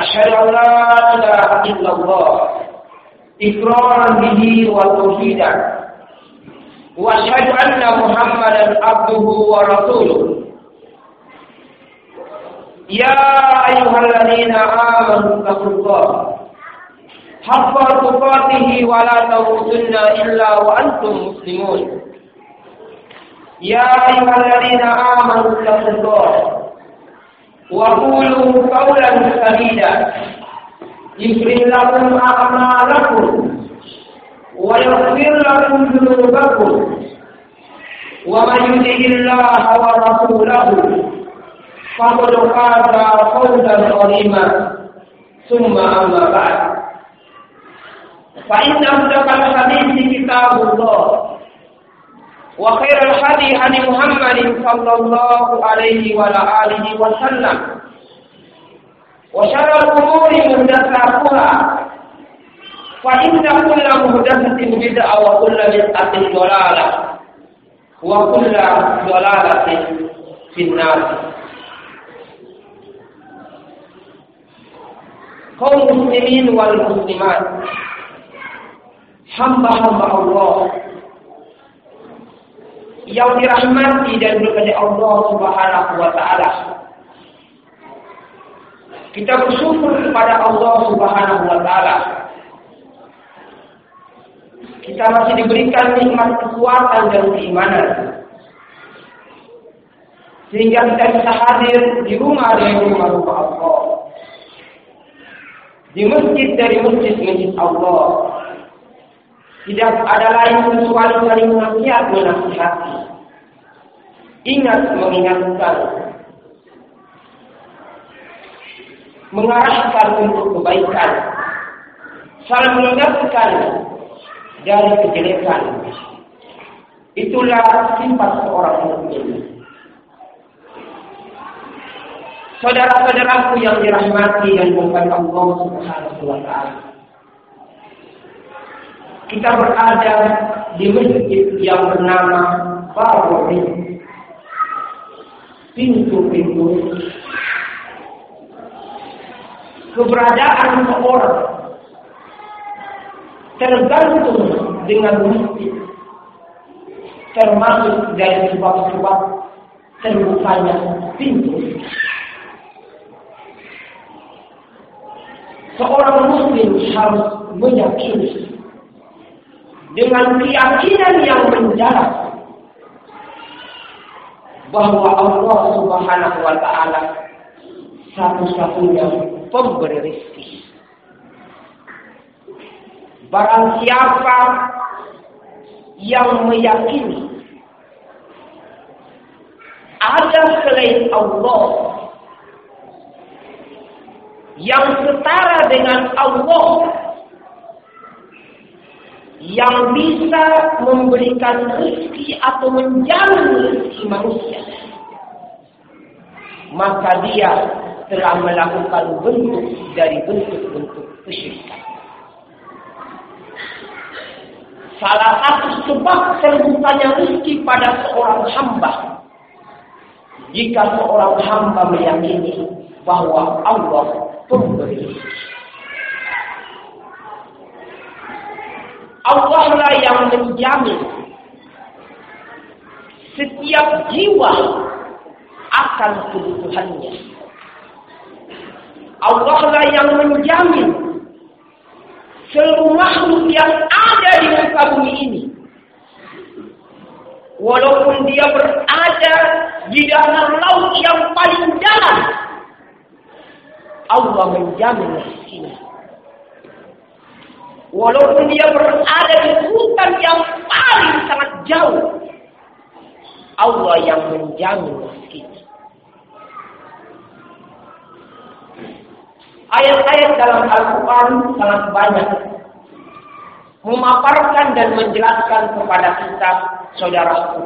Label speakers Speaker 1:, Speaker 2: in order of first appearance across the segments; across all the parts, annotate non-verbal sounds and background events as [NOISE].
Speaker 1: أشهد أن لا إله إلا الله. إقرارا به وتوحيدا. وأشهد أن محمدا عبده ورسوله. يا أيها الذين آمنوا اتقوا الله حق تقاته ولا تموتن إلا وأنتم مسلمون. يا أيها الذين آمنوا اتقوا الله وقولوا قولا سديدا يغفر لكم أعمالكم ويغفر لكم ذنوبكم ومن يطع الله ورسوله فقد فاز فوزا عظيما ثم أما بعد فإن أصدق الحديث كتاب الله وخير الهدي هدي محمد صلى الله عليه وعلى آله وسلم. وشر الأمور محدثاتها فإن كل محدثة بدعة وكل بدعة ضلالة وكل ضلالة في النار. kaum muslimin wal muslimat hamba-hamba Allah yang dirahmati dan berkati Allah Subhanahu wa taala. Kita bersyukur kepada Allah Subhanahu wa taala. Kita masih diberikan nikmat kekuatan dan keimanan. Sehingga kita bisa hadir di rumah dari rumah-rumah Allah di masjid dari masjid-masjid Allah. Tidak ada lain kecuali saling nasihat menasihati. Ingat mengingatkan. Mengarahkan untuk kebaikan. Saling mengingatkan dari kejelekan. Itulah sifat seorang mukmin. Saudara-saudaraku yang dirahmati dan dimuliakan Allah Subhanahu wa taala. Kita berada di masjid yang bernama Bawain. Pintu-pintu keberadaan seorang tergantung dengan masjid termasuk dari sebab-sebab terbukanya pintu. Seorang muslim harus meyakini dengan keyakinan yang mendalam bahwa Allah Subhanahu wa taala satu-satunya pemberi rezeki. Barang siapa yang meyakini ada selain Allah yang setara dengan Allah yang bisa memberikan rezeki atau menjamin rezeki manusia maka dia telah melakukan bentuk dari bentuk-bentuk kesyirikan. Salah satu sebab terbukanya rezeki pada seorang hamba jika seorang hamba meyakini bahwa Allah pemberi. Allah lah yang menjamin setiap jiwa akan kebutuhannya. Allah lah yang menjamin seluruh makhluk yang ada di muka bumi ini. Walaupun dia berada di dalam laut yang paling dalam, Allah menjamin rezekinya. Walaupun dia berada di hutan yang paling sangat jauh, Allah yang menjamin rezekinya. Ayat-ayat dalam Al-Quran sangat banyak memaparkan dan menjelaskan kepada kita, saudaraku,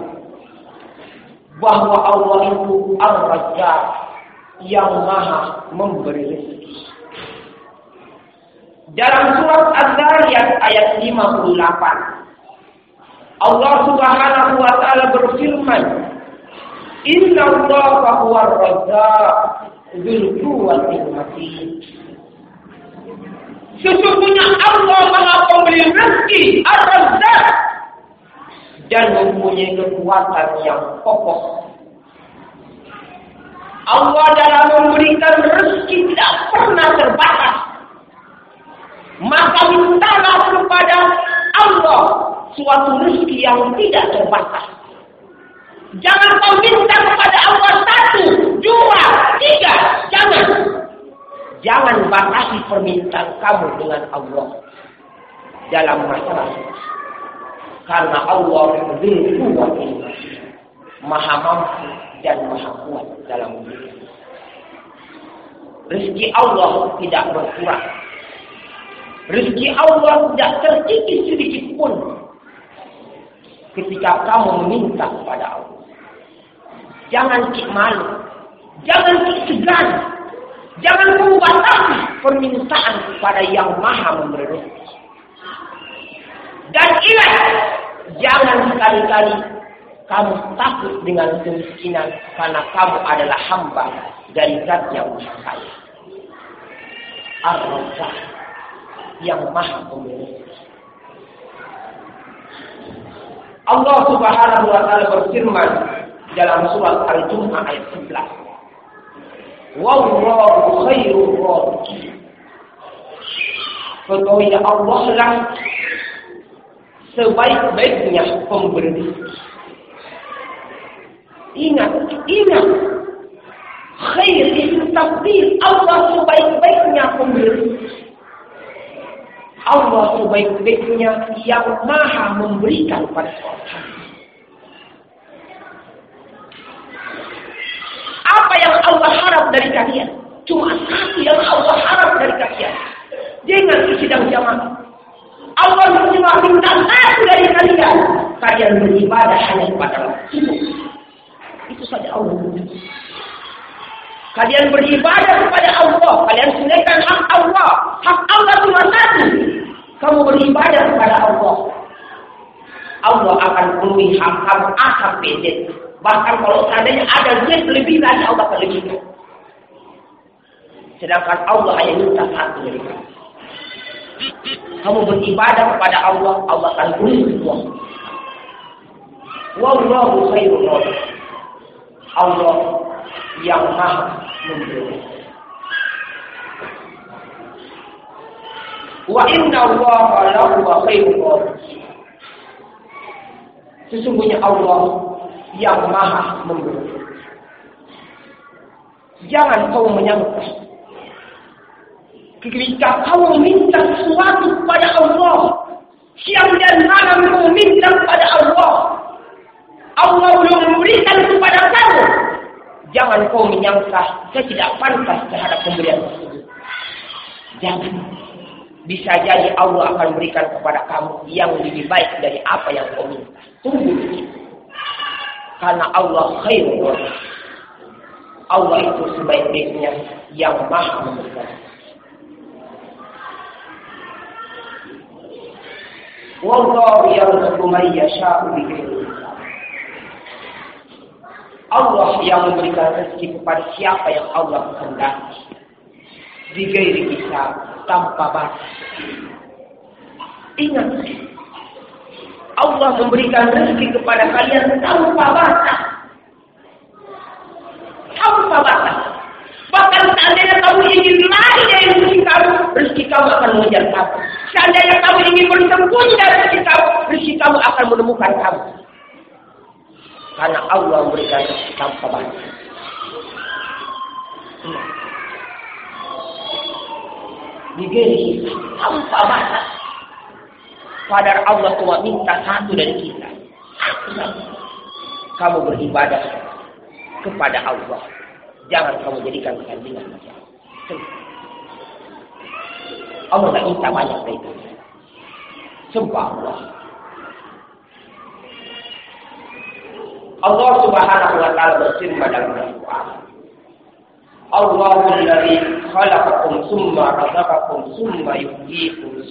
Speaker 1: bahwa Allah itu Ar-Razzaq yang maha memberi rezeki. Dalam surat Az-Zariyat ayat 58, Allah Subhanahu wa taala berfirman, "Inna Allah huwa ar-razzaq dzul quwwatil matin." Sesungguhnya Allah Maha Pemberi rezeki, Ar-Razzaq dan mempunyai kekuatan yang kokoh. Allah dalam memberikan rezeki tidak pernah terbatas. Maka mintalah kepada Allah suatu rezeki yang tidak terbatas. Jangan kau minta kepada Allah satu, dua, tiga. Jangan. Jangan batasi permintaan kamu dengan Allah dalam masalah karena Allah kuat maha mampu dan maha kuat dalam memberikan. Rezeki Allah tidak berkurang. Rezeki Allah tidak terkikis sedikit pun ketika kamu meminta kepada Allah. Jangan cik malu. Jangan cik segan. Jangan kamu batasi permintaan kepada yang maha memberi rezeki. Dan ingat, jangan sekali-kali kamu takut dengan kemiskinan karena kamu adalah hamba dari zat yang maha kaya. ar yang maha pemberi. Allah Subhanahu wa taala berfirman dalam surat Al-Jumu'ah ayat 11. Wallahu khairur raziqin. Ketahui Allah lah sebaik-baiknya pemberi. Ingat, ingat. Khair itu takdir Allah sebaik-baiknya pemberi. Allah sebaik-baiknya yang maha memberikan pada seorang Apa yang Allah harap dari kalian? Cuma satu yang Allah harap dari kalian. Jangan sidang jamaah. Allah cuma minta satu dari kalian. Kalian beribadah hanya kepada Allah. Itu saja Allah. Kalian beribadah kepada Allah. Kalian sunaikan hak Allah. Hak Allah cuma satu. Kamu beribadah kepada Allah. Allah akan penuhi hak kamu A sampai Z. Bahkan kalau seandainya ada Z lebih lagi Allah akan lebihkan. Sedangkan Allah hanya minta satu dari kamu. Kamu beribadah kepada Allah, Allah akan penuhi semua. Wallahu khairul Allah yang maha memberi. Wa inna Allah lahu khairul Sesungguhnya Allah yang maha memberi. Jangan kau menyangka ketika kau meminta sesuatu kepada Allah siang dan malam kau minta kepada Allah Allah belum memberikan kepada kamu jangan kau menyangka saya tidak pantas terhadap pemberian tersebut. Jangan. Bisa jadi Allah akan berikan kepada kamu yang lebih baik dari apa yang kau minta. Tunggu karena Allah khairul Allah itu sebaik-baiknya yang maha memberikan. Wallahu yarzuqu man yasha'u bighairi Allah yang memberikan rezeki kepada siapa yang Allah kehendaki. Bighairi bisa tanpa batas. Ingat, Allah memberikan rezeki kepada kalian tanpa batas. Tanpa batas. Bahkan seandainya kamu ingin lari dari rezeki kamu, rezeki kamu akan mengejar kamu. Seandainya kamu ingin bersembunyi dari rezeki kamu, rezeki kamu akan menemukan kamu. Karena Allah memberikan tanpa batas. Digeri tanpa batas. Padahal Allah cuma minta satu dari kita. Kamu beribadah kepada Allah. Jangan kamu jadikan ketandingan Allah tidak minta banyak dari itu. Sumpah Allah. Allah subhanahu wa ta'ala berfirman dalam Al-Quran. Allahu alladhi khalaqakum summa razaqakum summa yuhyikum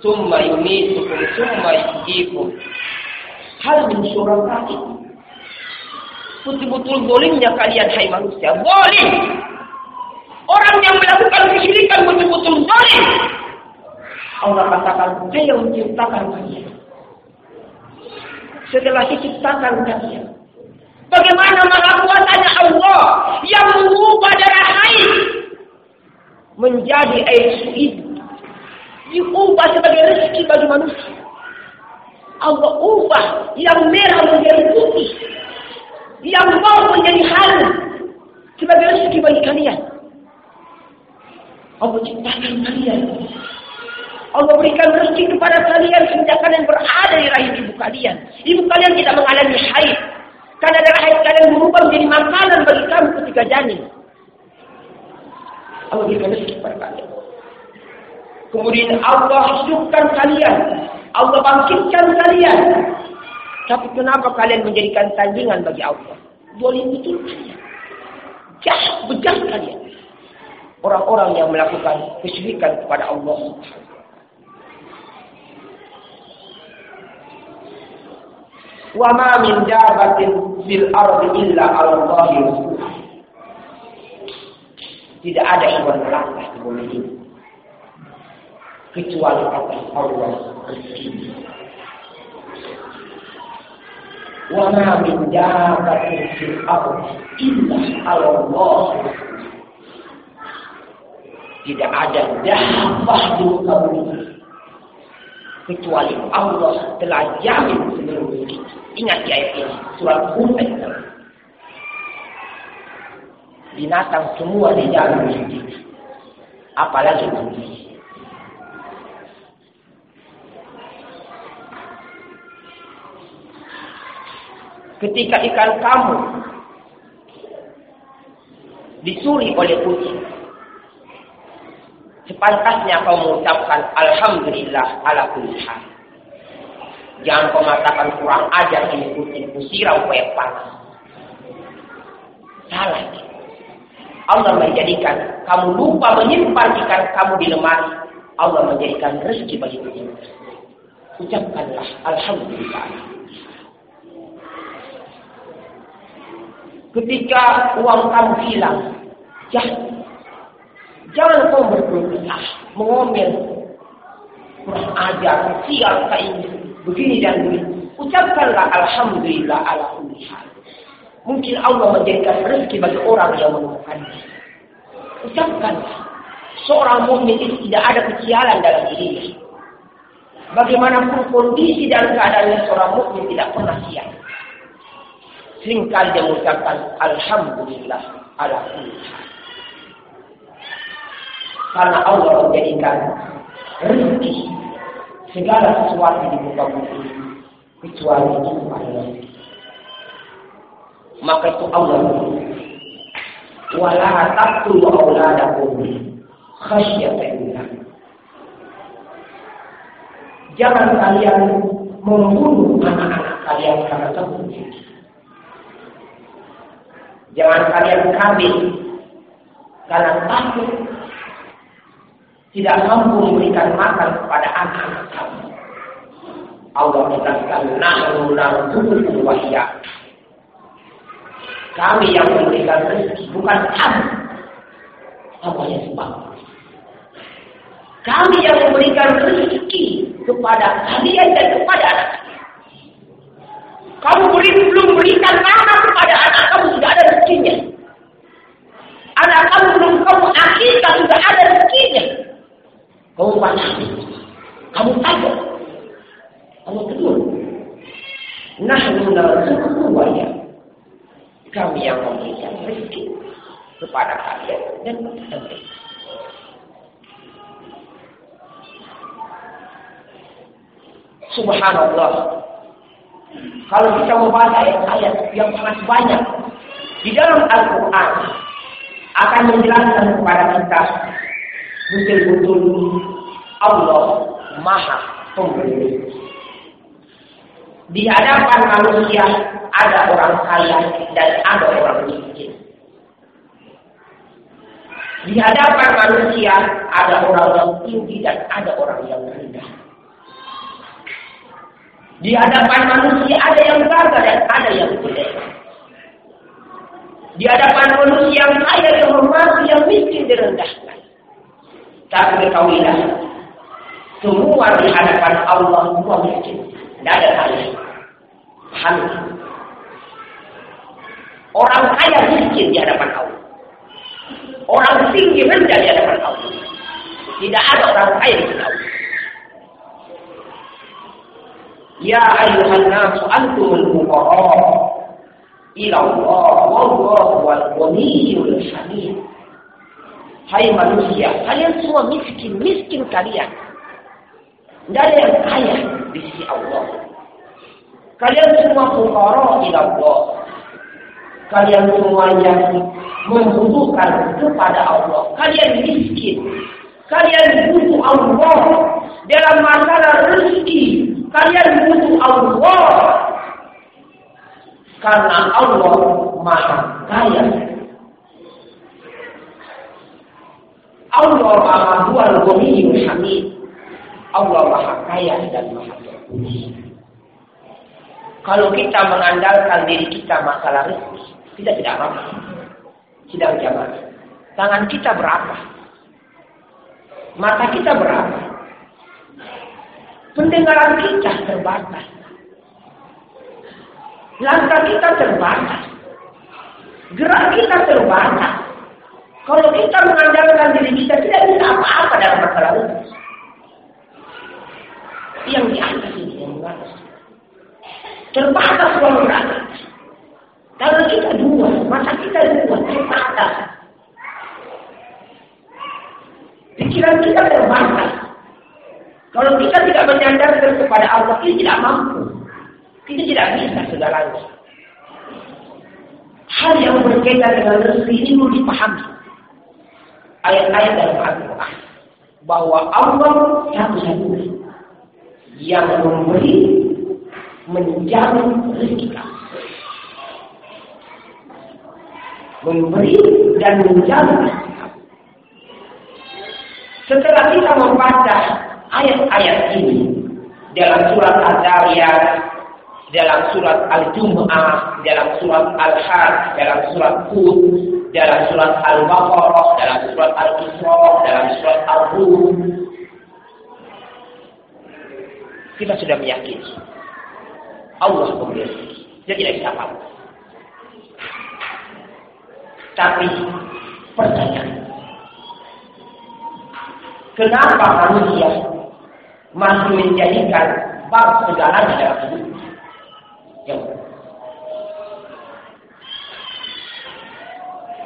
Speaker 1: summa yumitukum summa yuhyikum. Hal min syurakaikum betul-betul zolimnya kalian hai manusia. Zolim. Orang yang melakukan kesyirikan betul-betul zolim. Allah katakan, dia yang menciptakan kalian. Setelah diciptakan kalian. Bagaimana kuasanya Allah yang mengubah darah air menjadi air suid. Diubah sebagai rezeki bagi manusia. Allah ubah yang merah menjadi putih yang mau menjadi halu sebagai rezeki bagi kalian. Allah ciptakan kalian. Allah berikan rezeki kepada kalian sejak kalian berada di rahim ibu kalian. Ibu kalian tidak mengalami haid. Karena darah haid kalian berubah menjadi makanan bagi kamu ketika janin. Allah berikan rezeki kepada kalian. Kemudian Allah hidupkan kalian. Allah bangkitkan kalian. Tapi kenapa kalian menjadikan tandingan bagi Allah? Boleh betul kalian. Jahat, bejat kalian. Orang-orang yang melakukan kesyirikan kepada Allah wa ma min dabatin fil ardi illa 'ala Allah Tidak ada hewan melangkah di bumi ini kecuali atas Allah rezeki. Wa ma min dabatin fil ardi illa 'ala Allah Tidak ada dahabah di muka bumi kecuali Allah telah jamin seluruh kita. Ingat di ayat ini, surat Hud Binatang semua dijamin kita. Apalagi manusia. ketika ikan kamu dicuri oleh kucing. Sepantasnya kau mengucapkan Alhamdulillah ala kulli Jangan kau mengatakan kurang ajar ini kucing, kusirau kue panas. Salah. Allah menjadikan kamu lupa menyimpan ikan kamu di lemari. Allah menjadikan rezeki bagi kucing. Ucapkanlah Alhamdulillah. Ketika uang kamu hilang, jangan, jangan kau berkeluh mengomel, kurang ajar, sial ini, begini dan begini. Ucapkanlah Alhamdulillah ala Mungkin Allah menjadikan rezeki bagi orang yang menemukannya. Ucapkanlah. Seorang mukmin itu tidak ada kesialan dalam dirinya. Bagaimanapun kondisi dan keadaannya seorang mukmin tidak pernah sial sering kali dia mengucapkan Alhamdulillah ala Karena Allah menjadikan rezeki segala sesuatu di muka bumi kecuali itu Allah. Maka itu Allah wala taqtulu auladakum khasyata Jangan kalian membunuh anak-anak kalian karena takut. Jangan kalian kambing karena takut tidak mampu memberikan makan kepada anak-anak kamu. Allah menegaskan nahnu narzuqukum wa Kami yang memberikan rezeki bukan kamu. Apa yang sebab? Kami yang memberikan rezeki kepada kalian dan kepada anak kamu beri, belum berikan nama kepada anak kamu sudah ada rezekinya. Anak kamu belum kamu akikah sudah ada rezekinya. Kamu pasti, kamu takut. Kamu tegur. Nah, narzuqukum wa Kami yang memberikan rezeki kepada kalian dan kepada mereka. Subhanallah. Kalau kita membaca ayat-ayat yang sangat banyak di dalam Al-Quran akan menjelaskan kepada kita betul-betul Allah Maha Pemberi. Di hadapan manusia ada orang kaya dan ada orang miskin. Di hadapan manusia ada orang yang tinggi dan ada orang yang rendah. Di hadapan manusia ada yang gagah dan ada yang jelek. Di hadapan manusia yang kaya dihormati, yang miskin direndahkan. Tapi ketahuilah, semua di hadapan Allah semua miskin. Tidak ada kaya. Paham? Orang kaya miskin di hadapan Allah. Orang tinggi rendah di hadapan Allah. Tidak ada orang kaya di hadapan Allah. Ya ayuhan nasu antumul fuqara ila Allah wallahu wal ghaniyyul hamid. Hai manusia, kalian semua miskin, miskin kalian. Tidak ada yang kaya di sisi Allah. Kalian semua fuqara ila Allah. Kalian semuanya membutuhkan kepada Allah. Kalian miskin. Kalian butuh Allah dalam masalah rezeki, Kalian butuh Allah. Karena Allah maha kaya. Allah maha bual ghaniyul hamid. Allah maha kaya dan maha terpuji. Kalau kita mengandalkan diri kita masalah rezeki, kita tidak mampu. Tidak jamaah. Tangan kita berapa? Mata kita berapa? Pendengaran kita terbatas. Langkah kita terbatas. Gerak kita terbatas. Kalau kita mengandalkan diri kita tidak bisa apa-apa dalam masalah ini. Yang di atas ini yang mengatas. Terbatas kalau berada. Kalau kita dua, mata kita dua, terbatas. Pikiran kita terbatas. Kalau kita tidak menyandarkan kepada Allah, kita tidak mampu. Kita tidak bisa segalanya. Hal yang berkaitan dengan rezeki ini perlu dipahami. Ayat-ayat dalam Al-Quran. Bahwa Allah satu-satunya yang memberi menjamin rezeki. Memberi dan menjamin. Setelah kita membaca ayat-ayat ini dalam surat Al-Zariyat, dalam surat Al-Jum'ah, dalam surat Al-Hajj, dalam surat Hud, dalam surat Al-Baqarah, dalam surat Al-Isra, dalam surat Al-Rum. Kita sudah meyakini Allah pemberi. Dia tidak bisa apa Tapi percaya. Kenapa manusia masih menjadikan bab segalanya dalam hidup. Ya.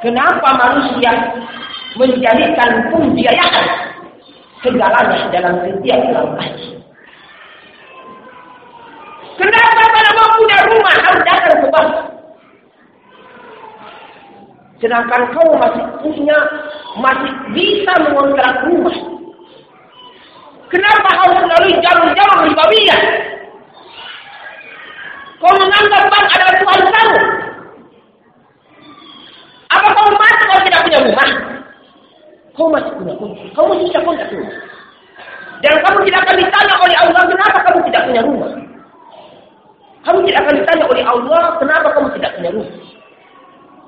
Speaker 1: Kenapa manusia menjadikan pembiayaan segalanya dalam setiap langkahnya? Kenapa kalau mau punya rumah harus datang ke bank? Sedangkan kau masih punya, masih bisa mengontrak rumah Kenapa harus melalui jalur-jalur ribawiyah? Kau menganggap bank adalah Tuhan kamu. Apa kau mati kalau tidak punya rumah? Kau masih punya kunci. Kau masih kontak rumah. Dan kamu tidak akan ditanya oleh Allah kenapa kamu tidak punya rumah. Kamu tidak akan ditanya oleh Allah kenapa kamu tidak punya rumah.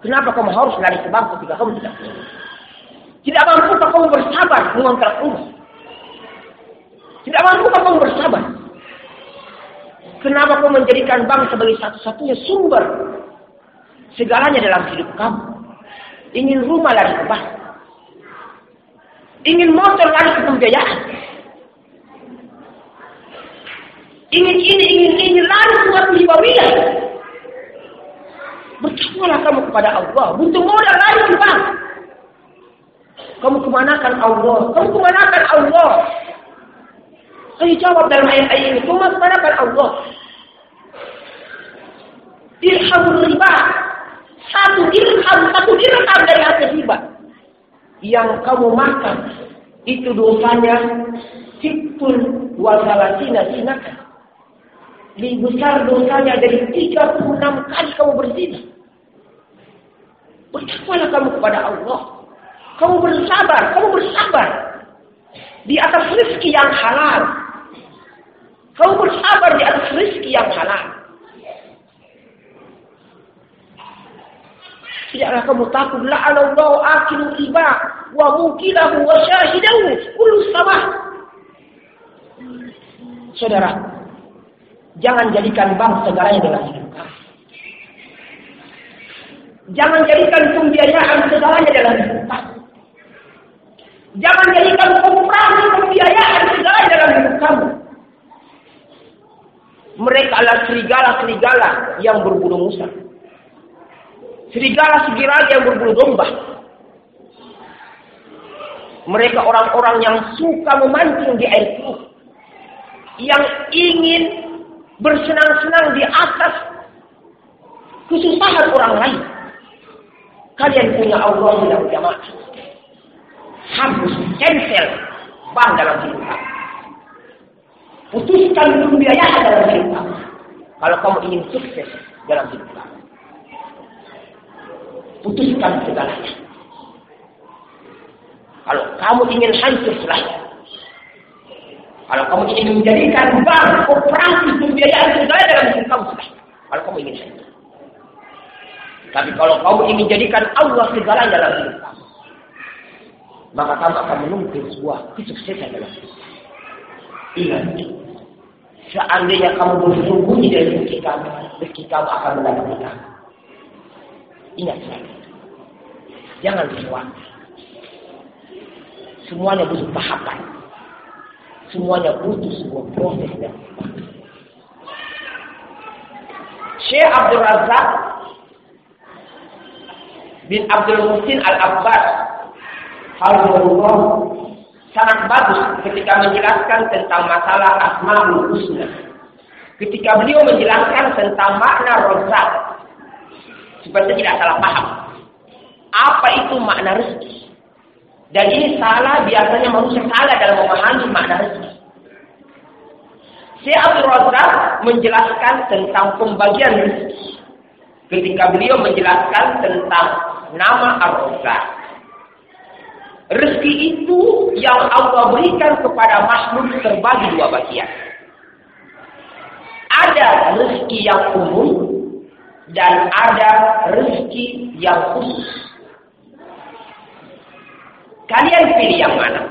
Speaker 1: Kenapa kamu harus lari ke bank ketika kamu tidak punya rumah. Tidak mampu kamu bersabar mengontrak rumah. Tidak mampu kamu bersabar. Kenapa kau menjadikan bank sebagai satu-satunya sumber segalanya dalam hidup kamu? Ingin rumah lari ke bank. Ingin motor lari ke pembiayaan. Ingin ini, ingin ini, lari buat ribawiyah. Bertakwalah kamu kepada Allah. Butuh modal lari ke bank. Kamu kemanakan Allah? Kamu kemanakan Allah? Saya jawab dalam ayat-ayat ini. Cuma kepada Allah. Dirham riba. Satu dirham, satu dirham dari hasil riba. Yang kamu makan. itu dosanya sipul wasalatina sinakan. Lebih besar dosanya dari 36 kali kamu berzina. Bertakwalah kamu kepada Allah. Kamu bersabar, kamu bersabar. Di atas rezeki yang halal. Kamu bersabar di atas rezeki yang halal. Tidaklah kamu takut la'anallahu akilu riba wa mukilahu wa syahidahu kullu sama. Saudara, jangan jadikan bank segalanya dalam hidup. Jangan jadikan pembiayaan segalanya dalam hidup. Jangan jadikan koperasi pembiayaan segalanya dalam hidup kamu. Mereka adalah serigala-serigala yang berbulu musang. Serigala-serigala yang berbulu domba. Mereka orang-orang yang suka memancing di air keruh. Yang ingin bersenang-senang di atas kesusahan orang lain. Kalian punya Allah yang jamaah. Hapus, cancel, bang dalam hidup. Putuskan pembiayaan dalam hidup. Kalau kamu ingin sukses dalam hidup kamu. Putuskan segalanya. Kalau kamu ingin hancur selahnya. Kalau kamu ingin menjadikan bank, operasi, pembiayaan segala dalam hidup kamu selahnya. Kalau kamu ingin hancur. Tapi kalau kamu ingin jadikan Allah segala dalam hidup kamu. Maka kamu akan menuntut sebuah kesuksesan dalam hidup. Ingat. Seandainya kamu bersembunyi dari rezeki kamu, rezeki kamu akan mendatangi kamu. Ingat saya. Jangan sesuatu. Semuanya butuh tahapan. Semuanya butuh sebuah proses dan Syekh Abdul Razak bin Abdul Muhsin Al-Abbas Hafizullah sangat bagus ketika menjelaskan tentang masalah Asmaul Husna. Ketika beliau menjelaskan tentang makna rozak supaya tidak salah paham. Apa itu makna rezeki? Dan ini salah, biasanya manusia salah dalam memahami makna rezeki. Syekh Abdul Razak menjelaskan tentang pembagian rezeki. Ketika beliau menjelaskan tentang nama Ar-Razak. Rezeki itu yang Allah berikan kepada makhluk terbagi dua bagian. Ada rezeki yang umum dan ada rezeki yang khusus. Kalian pilih yang mana?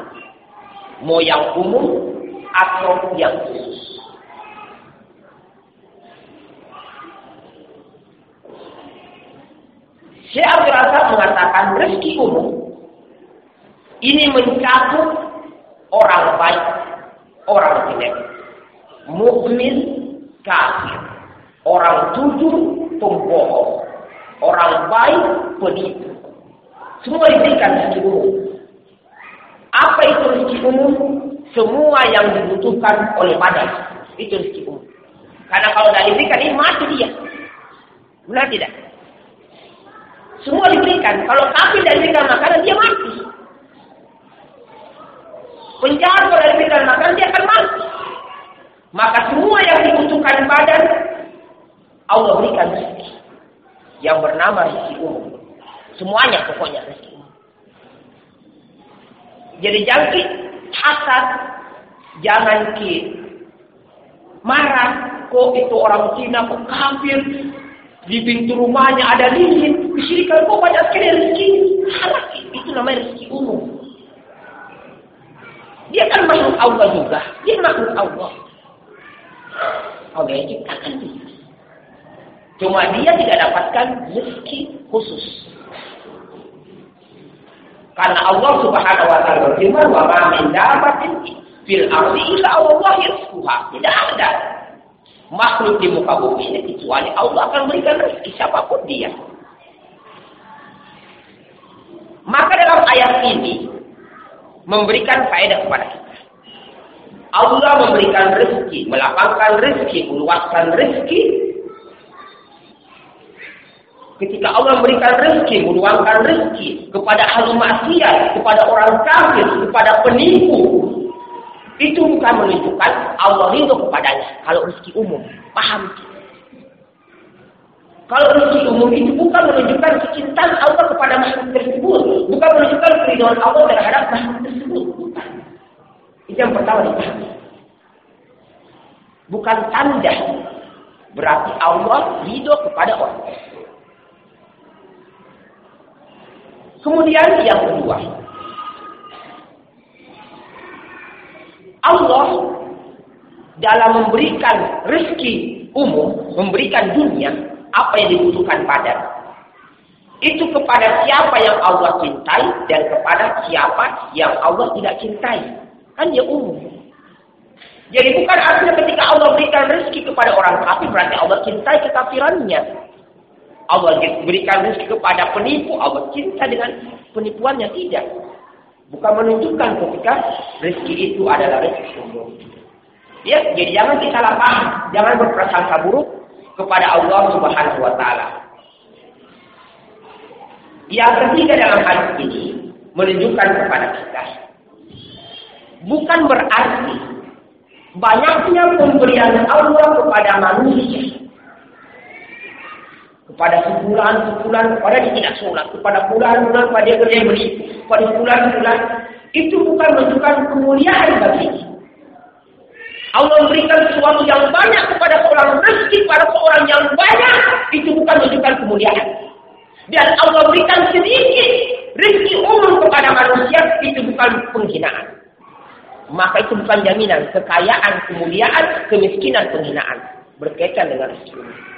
Speaker 1: Mau yang umum atau yang khusus? Syekh Abdul mengatakan rezeki umum ini mencakup orang baik, orang jelek, mukmin, kafir, orang jujur, pembohong, orang baik, penipu. Semua diberikan rezeki umum. Apa itu rezeki umum? Semua yang dibutuhkan oleh badan itu rezeki umum. Karena kalau tidak diberikan ini mati dia. Benar tidak? Semua diberikan. Kalau kafir dan diberikan makanan, dia mati. Penjahat kalau diberikan makanan, dia akan mati. Maka semua yang dibutuhkan badan, Allah berikan rezeki. Yang bernama rezeki umum. Semuanya pokoknya rezeki. Jadi jangkit, hasad, jangan ki marah, kok itu orang Cina kok kafir, di pintu rumahnya ada lilin, kesyirikan kok banyak sekali rezeki. Halak itu namanya rezeki umum. Dia kan makhluk Allah juga. Dia makhluk Allah. Allah yang ciptakan. Cuma dia tidak dapatkan rezeki khusus. Karena Allah Subhanahu wa taala berfirman, "Wa ma min dabatin fil ardi illa Allah yarzuquha." Tidak ada makhluk di muka bumi ini kecuali Allah akan berikan rezeki siapa pun dia. Maka dalam ayat ini memberikan faedah kepada kita. Allah memberikan rezeki, melapangkan rezeki, meluaskan rezeki. Ketika Allah memberikan rezeki, meluangkan rezeki kepada ahli maksiat, kepada orang kafir, kepada penipu, itu bukan menunjukkan Allah ridho kepadanya. Kalau rezeki umum, paham? Kalau rezeki umum itu bukan menunjukkan kecintaan Allah kepada makhluk tersebut, bukan menunjukkan keridhaan Allah terhadap makhluk tersebut. Bukan. Itu yang pertama dipahami. Bukan tanda berarti Allah ridho kepada orang. Kemudian yang kedua, Allah dalam memberikan rezeki umum, memberikan dunia, apa yang dibutuhkan pada itu kepada siapa yang Allah cintai dan kepada siapa yang Allah tidak cintai. Kan dia umum. Jadi bukan artinya ketika Allah berikan rezeki kepada orang kafir berarti Allah cintai kekafirannya. Allah berikan rezeki kepada penipu, Allah cinta dengan penipuannya tidak. Bukan menunjukkan ketika rezeki itu adalah rezeki umum. Ya, jadi jangan salah paham, jangan berprasangka buruk kepada Allah Subhanahu wa taala. Yang ketiga dalam hal ini menunjukkan kepada kita bukan berarti banyaknya pemberian Allah kepada manusia kepada sebulan, sebulan, kepada dia tidak sholat, kepada bulan-bulan, kepada dia kerja beri, kepada bulan-bulan, itu bukan menunjukkan kemuliaan bagi. Allah memberikan sesuatu yang banyak kepada seorang rezeki pada seorang yang banyak, itu bukan menunjukkan kemuliaan. Dan Allah berikan sedikit rezeki umum kepada manusia, itu bukan penghinaan. Maka itu bukan jaminan kekayaan, kemuliaan, kemiskinan, penghinaan. Berkaitan dengan rezeki.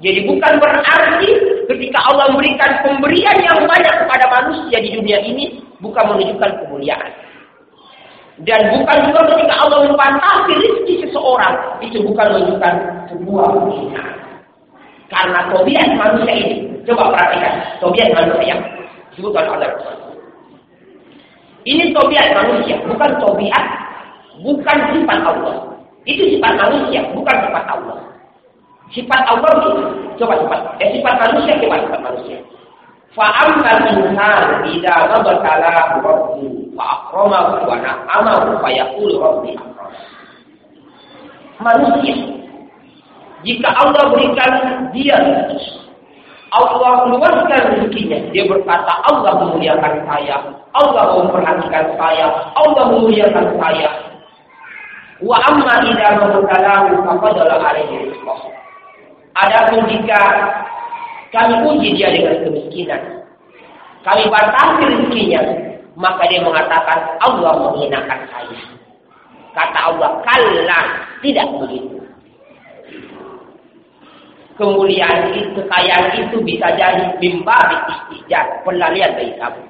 Speaker 1: Jadi bukan berarti ketika Allah memberikan pemberian yang banyak kepada manusia di dunia ini bukan menunjukkan kemuliaan. Dan bukan juga ketika Allah membatasi rezeki seseorang itu bukan menunjukkan sebuah kemuliaan. Karena tobiat manusia ini, coba perhatikan, tobiat manusia yang disebutkan oleh Ini tobiat manusia, bukan tobiat, bukan sifat Allah. Itu sifat manusia, bukan sifat Allah. Sifat Allah itu, coba sifat. Eh, sifat manusia, coba sifat manusia. Fa'ammal insan idza mabtala rabbu fa'akramahu wa na'amahu fa yaqulu rabbi. Manusia jika Allah berikan dia Allah luaskan rezekinya. Dia berkata, Allah memuliakan saya. Allah memperhatikan saya. Allah memuliakan saya. Wa amma idza mabtalahu faqadara alaihi rizqah. Adapun jika kami uji dia dengan kemiskinan, kami batasi rezekinya, maka dia mengatakan Allah menghinakan saya. Kata Allah, kalla tidak begitu. Kemuliaan itu, kekayaan itu bisa jadi bimbang istijat, pelalian bagi kamu.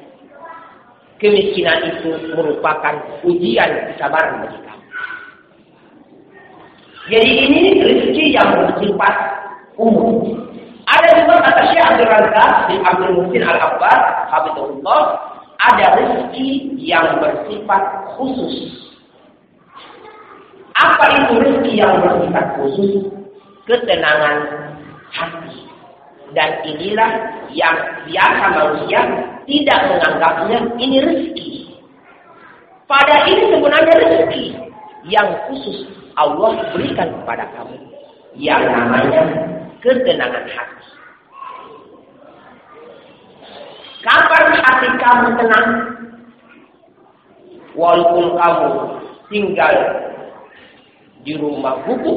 Speaker 1: Kemiskinan itu merupakan ujian kesabaran bagi kamu. Jadi ini rezeki yang bersifat umum. Ada juga kata Syekh Abdul Razak di Abdul Muhsin Al-Akbar, Habibullah, ada rezeki yang bersifat khusus. Apa itu rezeki yang bersifat khusus? Ketenangan hati. Dan inilah yang biasa manusia tidak menganggapnya ini rezeki. Pada ini sebenarnya rezeki yang khusus Allah berikan kepada kamu yang namanya ketenangan hati. Kapan hati kamu tenang? Walaupun kamu tinggal di rumah buku,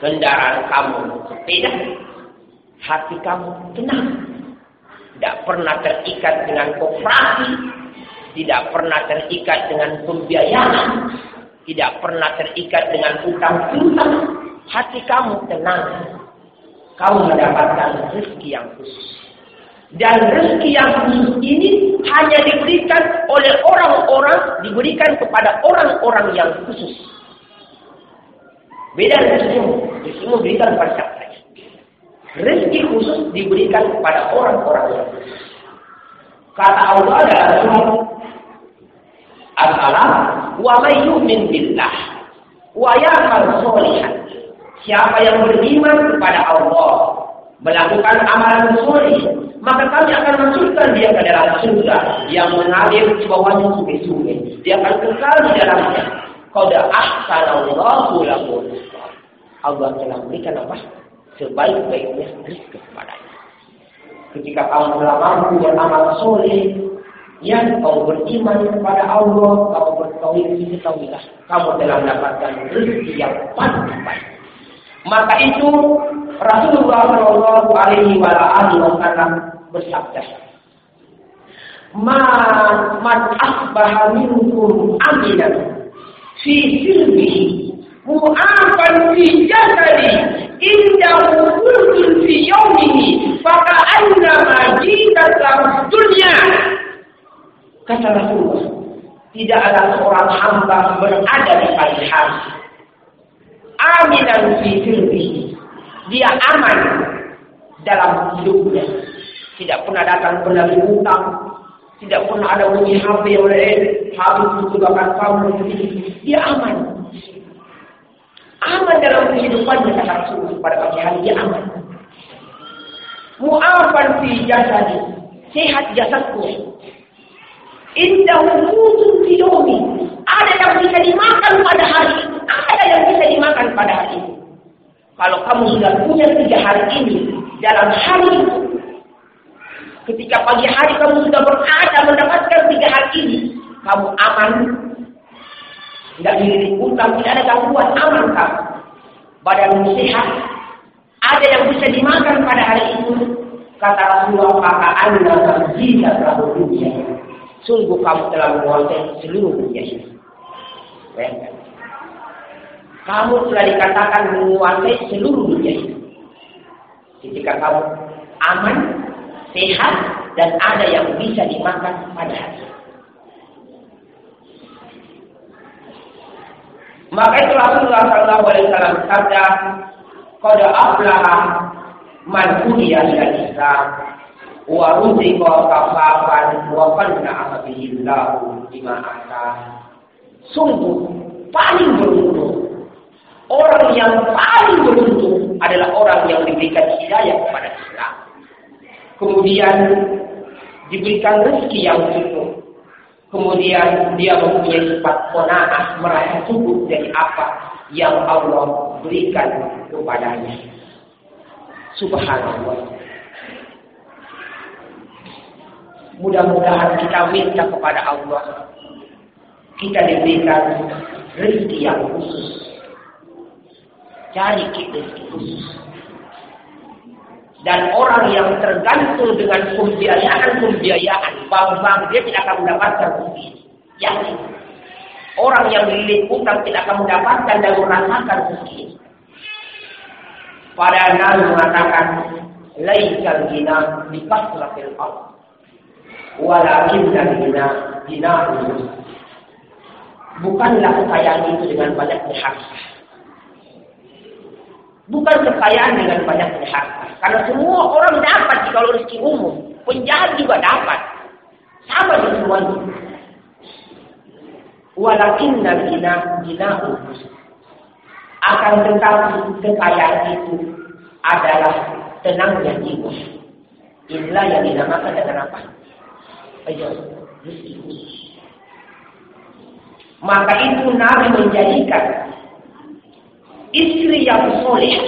Speaker 1: kendaraan kamu sepeda, hati kamu tenang. Tidak pernah terikat dengan koperasi, tidak pernah terikat dengan pembiayaan, tidak pernah terikat dengan utang piutang, hati kamu tenang. Kamu mendapatkan rezeki yang khusus. Dan rezeki yang khusus ini hanya diberikan oleh orang-orang, diberikan kepada orang-orang yang khusus. Beda semua. Semua diberikan kepada siapa Rezeki khusus diberikan kepada orang-orang yang khusus. Kata Allah dalam surat Al-Alam, wa may yu'min billah wa ya'mal sholihan. Siapa yang beriman kepada Allah melakukan amalan soleh, maka kami akan masukkan dia ke dalam surga yang mengalir di bawahnya sungai-sungai. Dia akan kekal di dalamnya. Qad ahsanallahu lahu Allah telah memberikan apa? Sebaik-baiknya rezeki kepadanya. Ketika kamu telah mampu beramal soleh, yang kau beriman kepada Allah, kau bertauhid, ketahuilah kamu telah mendapatkan rezeki yang paling baik. Maka itu Rasulullah Shallallahu Alaihi Wasallam bersabda, "Man asbaha minkum aminan fi sirrihi mu'afan fi jasadi indahu qulun fi yawmihi faka'annama jidat dunya." Kata Rasulullah, tidak ada seorang hamba berada di pagi hari. Aminan fi Dia aman dalam hidupnya. Tidak pernah datang penagih hutang. Tidak pernah ada bunyi HP oleh habis itu bahkan kamu Dia aman. Aman dalam kehidupannya kata Rasulullah pada pagi hari dia aman. Mu'afan fi jasadi. Sehat jasadnya Indahu mutun fiyomi. Ada yang bisa dimakan pada hari itu. Ada yang bisa dimakan pada hari itu. Kalau kamu sudah punya tiga hari ini dalam hari itu, ketika pagi hari kamu sudah berada mendapatkan tiga hari ini, kamu aman, tidak dilirik utang, tidak ada gangguan, aman kamu. Badan sehat, ada yang bisa dimakan pada hari itu. Kata Rasulullah, maka anda bisa terlalu dunia sungguh kamu telah menguasai seluruh dunia ini. Kamu telah dikatakan menguasai seluruh dunia ini. Ketika kamu aman, sehat, dan ada yang bisa dimakan pada hari. Maka itu Rasulullah Sallallahu Alaihi Wasallam sabda, "Qad aflaha man ila Islam ruziqa kafafan wa qanna bihillahu bima ata sungguh paling beruntung. Orang yang paling beruntung adalah orang yang diberikan hidayah kepada Islam kemudian diberikan rezeki yang cukup. Kemudian dia mempunyai sifat kona'ah merasa cukup dari apa yang Allah berikan kepadanya. Subhanallah Mudah-mudahan kita minta kepada Allah. Kita diberikan rezeki yang khusus. Cari rezeki khusus. Dan orang yang tergantung dengan pembiayaan-pembiayaan, bank-bank, dia tidak akan mendapatkan rezeki. Yakin. Orang yang dililit utang tidak akan mendapatkan dan merasakan rezeki. Pada Nabi mengatakan, Laisal gina di kasratil ardh walakin dina dina bukanlah kekayaan itu dengan banyaknya harta bukan kekayaan dengan banyaknya harta karena semua orang dapat kalau rezeki umum. Penjahat juga dapat. Sama di semuanya walakin dina dina akan tetapi kekayaan itu adalah tenangnya jiwa. Inilah yang dinamakan dengan apa aja Maka itu Nabi menjadikan istri yang soleh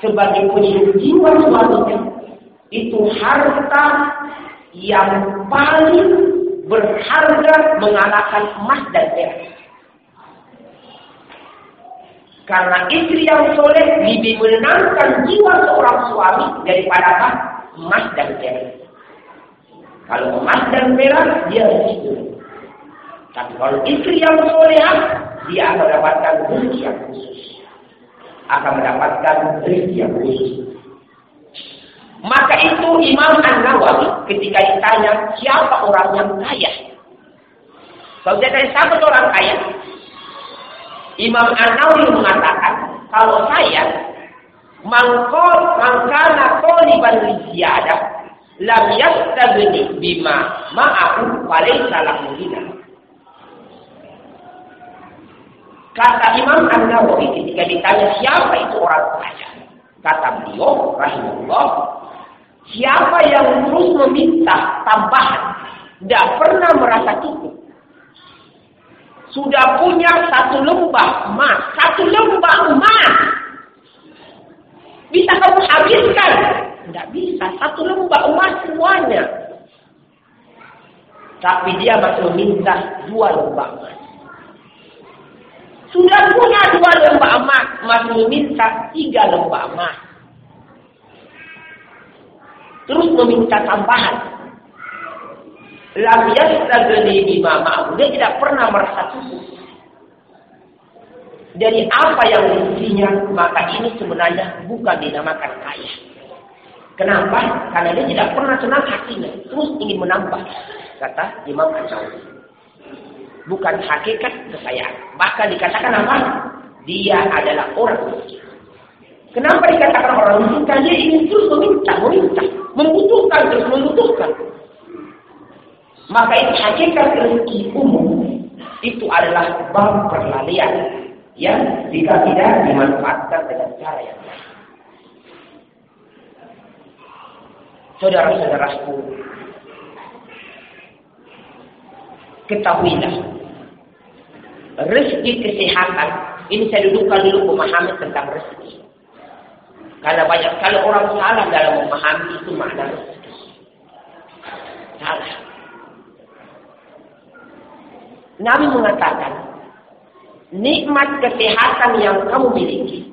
Speaker 1: sebagai penyuruh jiwa suaminya itu harta yang paling berharga mengalahkan emas dan perak. Karena istri yang soleh lebih menenangkan jiwa seorang suami daripada emas dan perak. Kalau emas dan perak, dia itu. Tapi kalau istri yang solehah, dia akan mendapatkan rezeki yang khusus. Akan mendapatkan rezeki yang khusus. Maka itu Imam An-Nawawi ketika ditanya siapa orang yang kaya. Kalau dia tanya siapa orang kaya, Imam An-Nawawi mengatakan, kalau saya mangkol mangkana toliban liziyadah lam yastabni bima ma'ahu walaysa lahu Kata Imam An-Nawawi ketika ditanya siapa itu orang kaya. Kata beliau, rahimahullah, siapa yang terus meminta tambahan, tidak pernah merasa cukup. Sudah punya satu lembah emas, satu lembah emas. Bisa kamu habiskan? Tidak bisa, satu lembah emas semuanya. Tapi dia masih meminta dua lembah emas. Sudah punya dua lembah emas, masih meminta tiga lembah emas. Terus meminta tambahan. Lam yastagni ma'ahu. Dia tidak pernah merasa cukup. Dari apa yang diisinya, maka ini sebenarnya bukan dinamakan kaya. Kenapa? Karena dia tidak pernah senang hatinya. Terus ingin menambah. Kata Imam An-Nawawi bukan hakikat kekayaan. Maka dikatakan apa? Dia adalah orang. Kenapa dikatakan orang miskin? Karena dia ingin terus meminta, meminta, membutuhkan terus membutuhkan. Maka itu hakikat rezeki umum itu adalah bab perlalian yang jika tidak dimanfaatkan dengan cara yang baik. Saudara-saudaraku, ketahuilah rezeki kesehatan ini saya dudukkan dulu memahami tentang rezeki. Karena banyak sekali orang salah dalam memahami itu makna rezeki. Salah. Nabi mengatakan nikmat kesehatan yang kamu miliki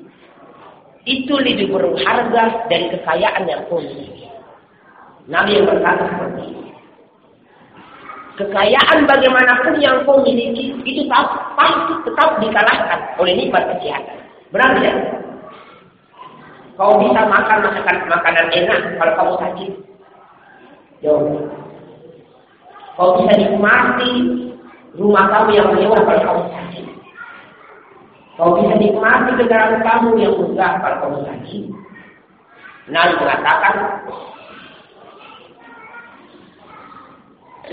Speaker 1: itu lebih berharga dari kekayaan yang kamu miliki Nabi yang berkata seperti Kekayaan bagaimanapun yang kau miliki itu tetap, pasti tetap dikalahkan oleh nikmat kesehatan. Benar tidak? Kau bisa makan masakan makanan enak kalau kamu sakit. Jauh. Kau bisa nikmati rumah kamu yang mewah kalau kamu sakit. Kau bisa nikmati kendaraan kamu yang megah kalau kamu sakit. Nabi mengatakan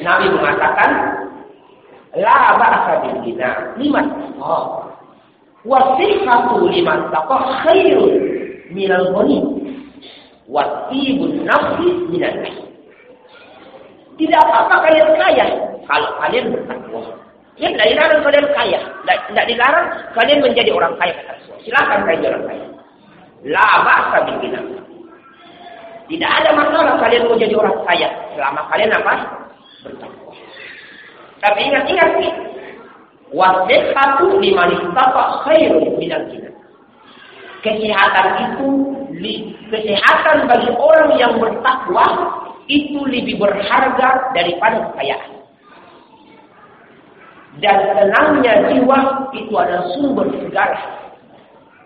Speaker 1: Nabi mengatakan la ba'sa bil ghina liman taqa. Wa sihhatu liman taqa khairun minal ghani. Wa tibun nafsi minal Tidak apa-apa kalian kaya kalau kalian bertakwa. Ya tidak dilarang kalian kaya. Tidak dilarang kalian menjadi orang kaya. Silakan kalian orang kaya. La ba'sa bil ghina. Tidak ada masalah kalian mau jadi orang kaya selama kalian apa? Tapi ingat-ingat nih, wasihatu liman istafa khairun minal ghina. Kesehatan itu kesehatan bagi orang yang bertakwa itu lebih berharga daripada kekayaan. Dan tenangnya jiwa itu adalah sumber segala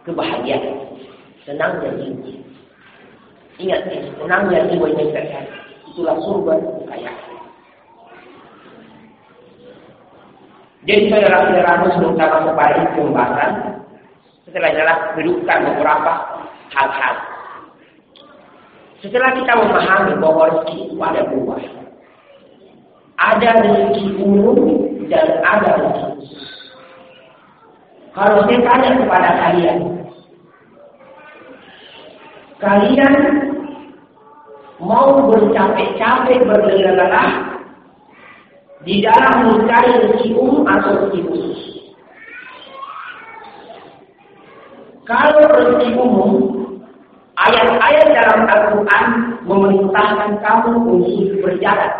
Speaker 1: kebahagiaan. Tenangnya jiwa. Ingat, tenangnya jiwa yang sehat. Itulah sumber kekayaan. Jadi saudara-saudara sebelum kita masuk pada pembahasan, setelah jelas dudukkan beberapa hal-hal. Setelah kita memahami bahwa rezeki itu ada dua. Ada rezeki umum dan ada rezeki. Kalau saya tanya kepada kalian, kalian mau bercapek-capek berlelah di dalam mencari rezeki umum atau rezeki khusus. Kalau rezeki umum, ayat-ayat dalam Al-Quran memerintahkan kamu untuk berjalan.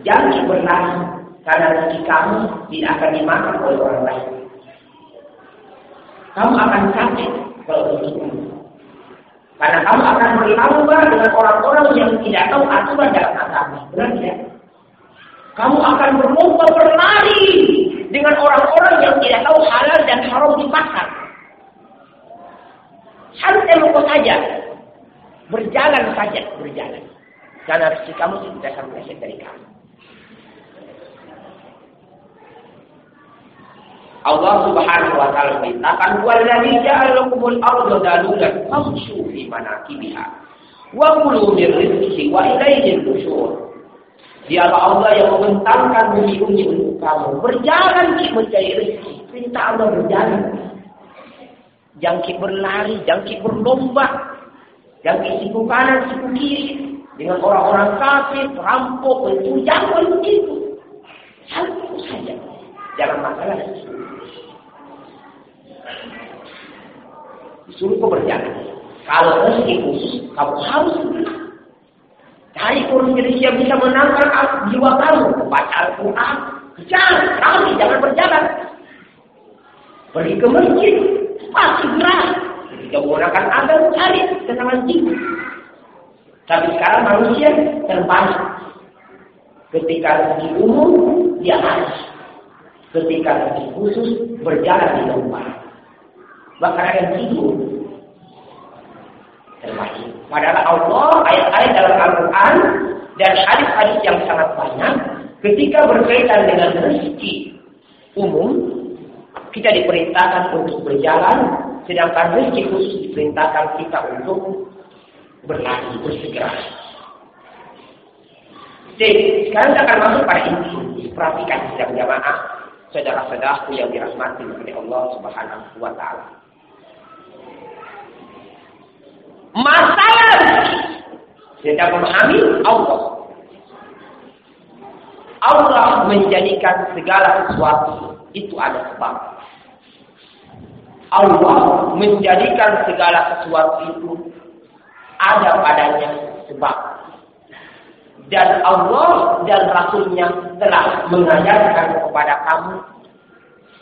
Speaker 1: Jangan berlari, karena rezeki kamu tidak akan dimakan oleh orang lain. Kamu akan capek kalau rezeki umum. Karena kamu akan berlomba dengan orang-orang yang tidak tahu aturan dalam agama. Benar tidak? Kamu akan berlomba berlari dengan orang-orang yang tidak tahu halal dan haram di pasar. Santai lupa saja. Berjalan saja, berjalan. Karena rezeki kamu tidak akan meleset dari kamu. Allah Subhanahu wa taala beritakan wallazi ja'ala lakumul arda dalulan famshu fi manakibiha wa kulu min rizqihi wa ilayhi nusyur. Dialah Allah yang membentangkan bumi-bumi untuk kamu. Berjalan ki mencari rezeki. Perintah Allah berjalan. jangkit berlari, jangkit berlomba, jangkit siku kanan, siku kiri, dengan orang-orang kafir, perampok, pencuri, jangan begitu. Satu saja. Jangan masalah Disuruh kau berjalan. Kalau rezeki khusus, kamu harus cari kursus yang bisa menangkal jiwa kamu. Baca Al-Quran. Kejar, kami jangan berjalan. Pergi ke masjid, pasti gerak. Ketika menggunakan agar cari kesenangan jiwa. Tapi sekarang manusia terbalik. Ketika rezeki umum, dia harus. Ketika rezeki khusus, berjalan di tempat. Bahkan yang tidur, terbalik. Padahal Allah, ayat-ayat dalam Al-Quran, dan hadis-hadis yang sangat banyak, ketika berkaitan dengan rezeki umum, kita diperintahkan untuk berjalan, sedangkan rezeki khusus diperintahkan kita untuk berlari, bersegera. Jadi, sekarang kita akan masuk pada inti. Perhatikan sidang jamaah, saudara-saudaraku yang dirahmati oleh Allah Subhanahu wa taala. Masalah kita memahami Allah. Allah menjadikan segala sesuatu itu ada sebab. Allah menjadikan segala sesuatu itu ada padanya sebab. Dan Allah dan Rasulnya telah mengajarkan kepada kamu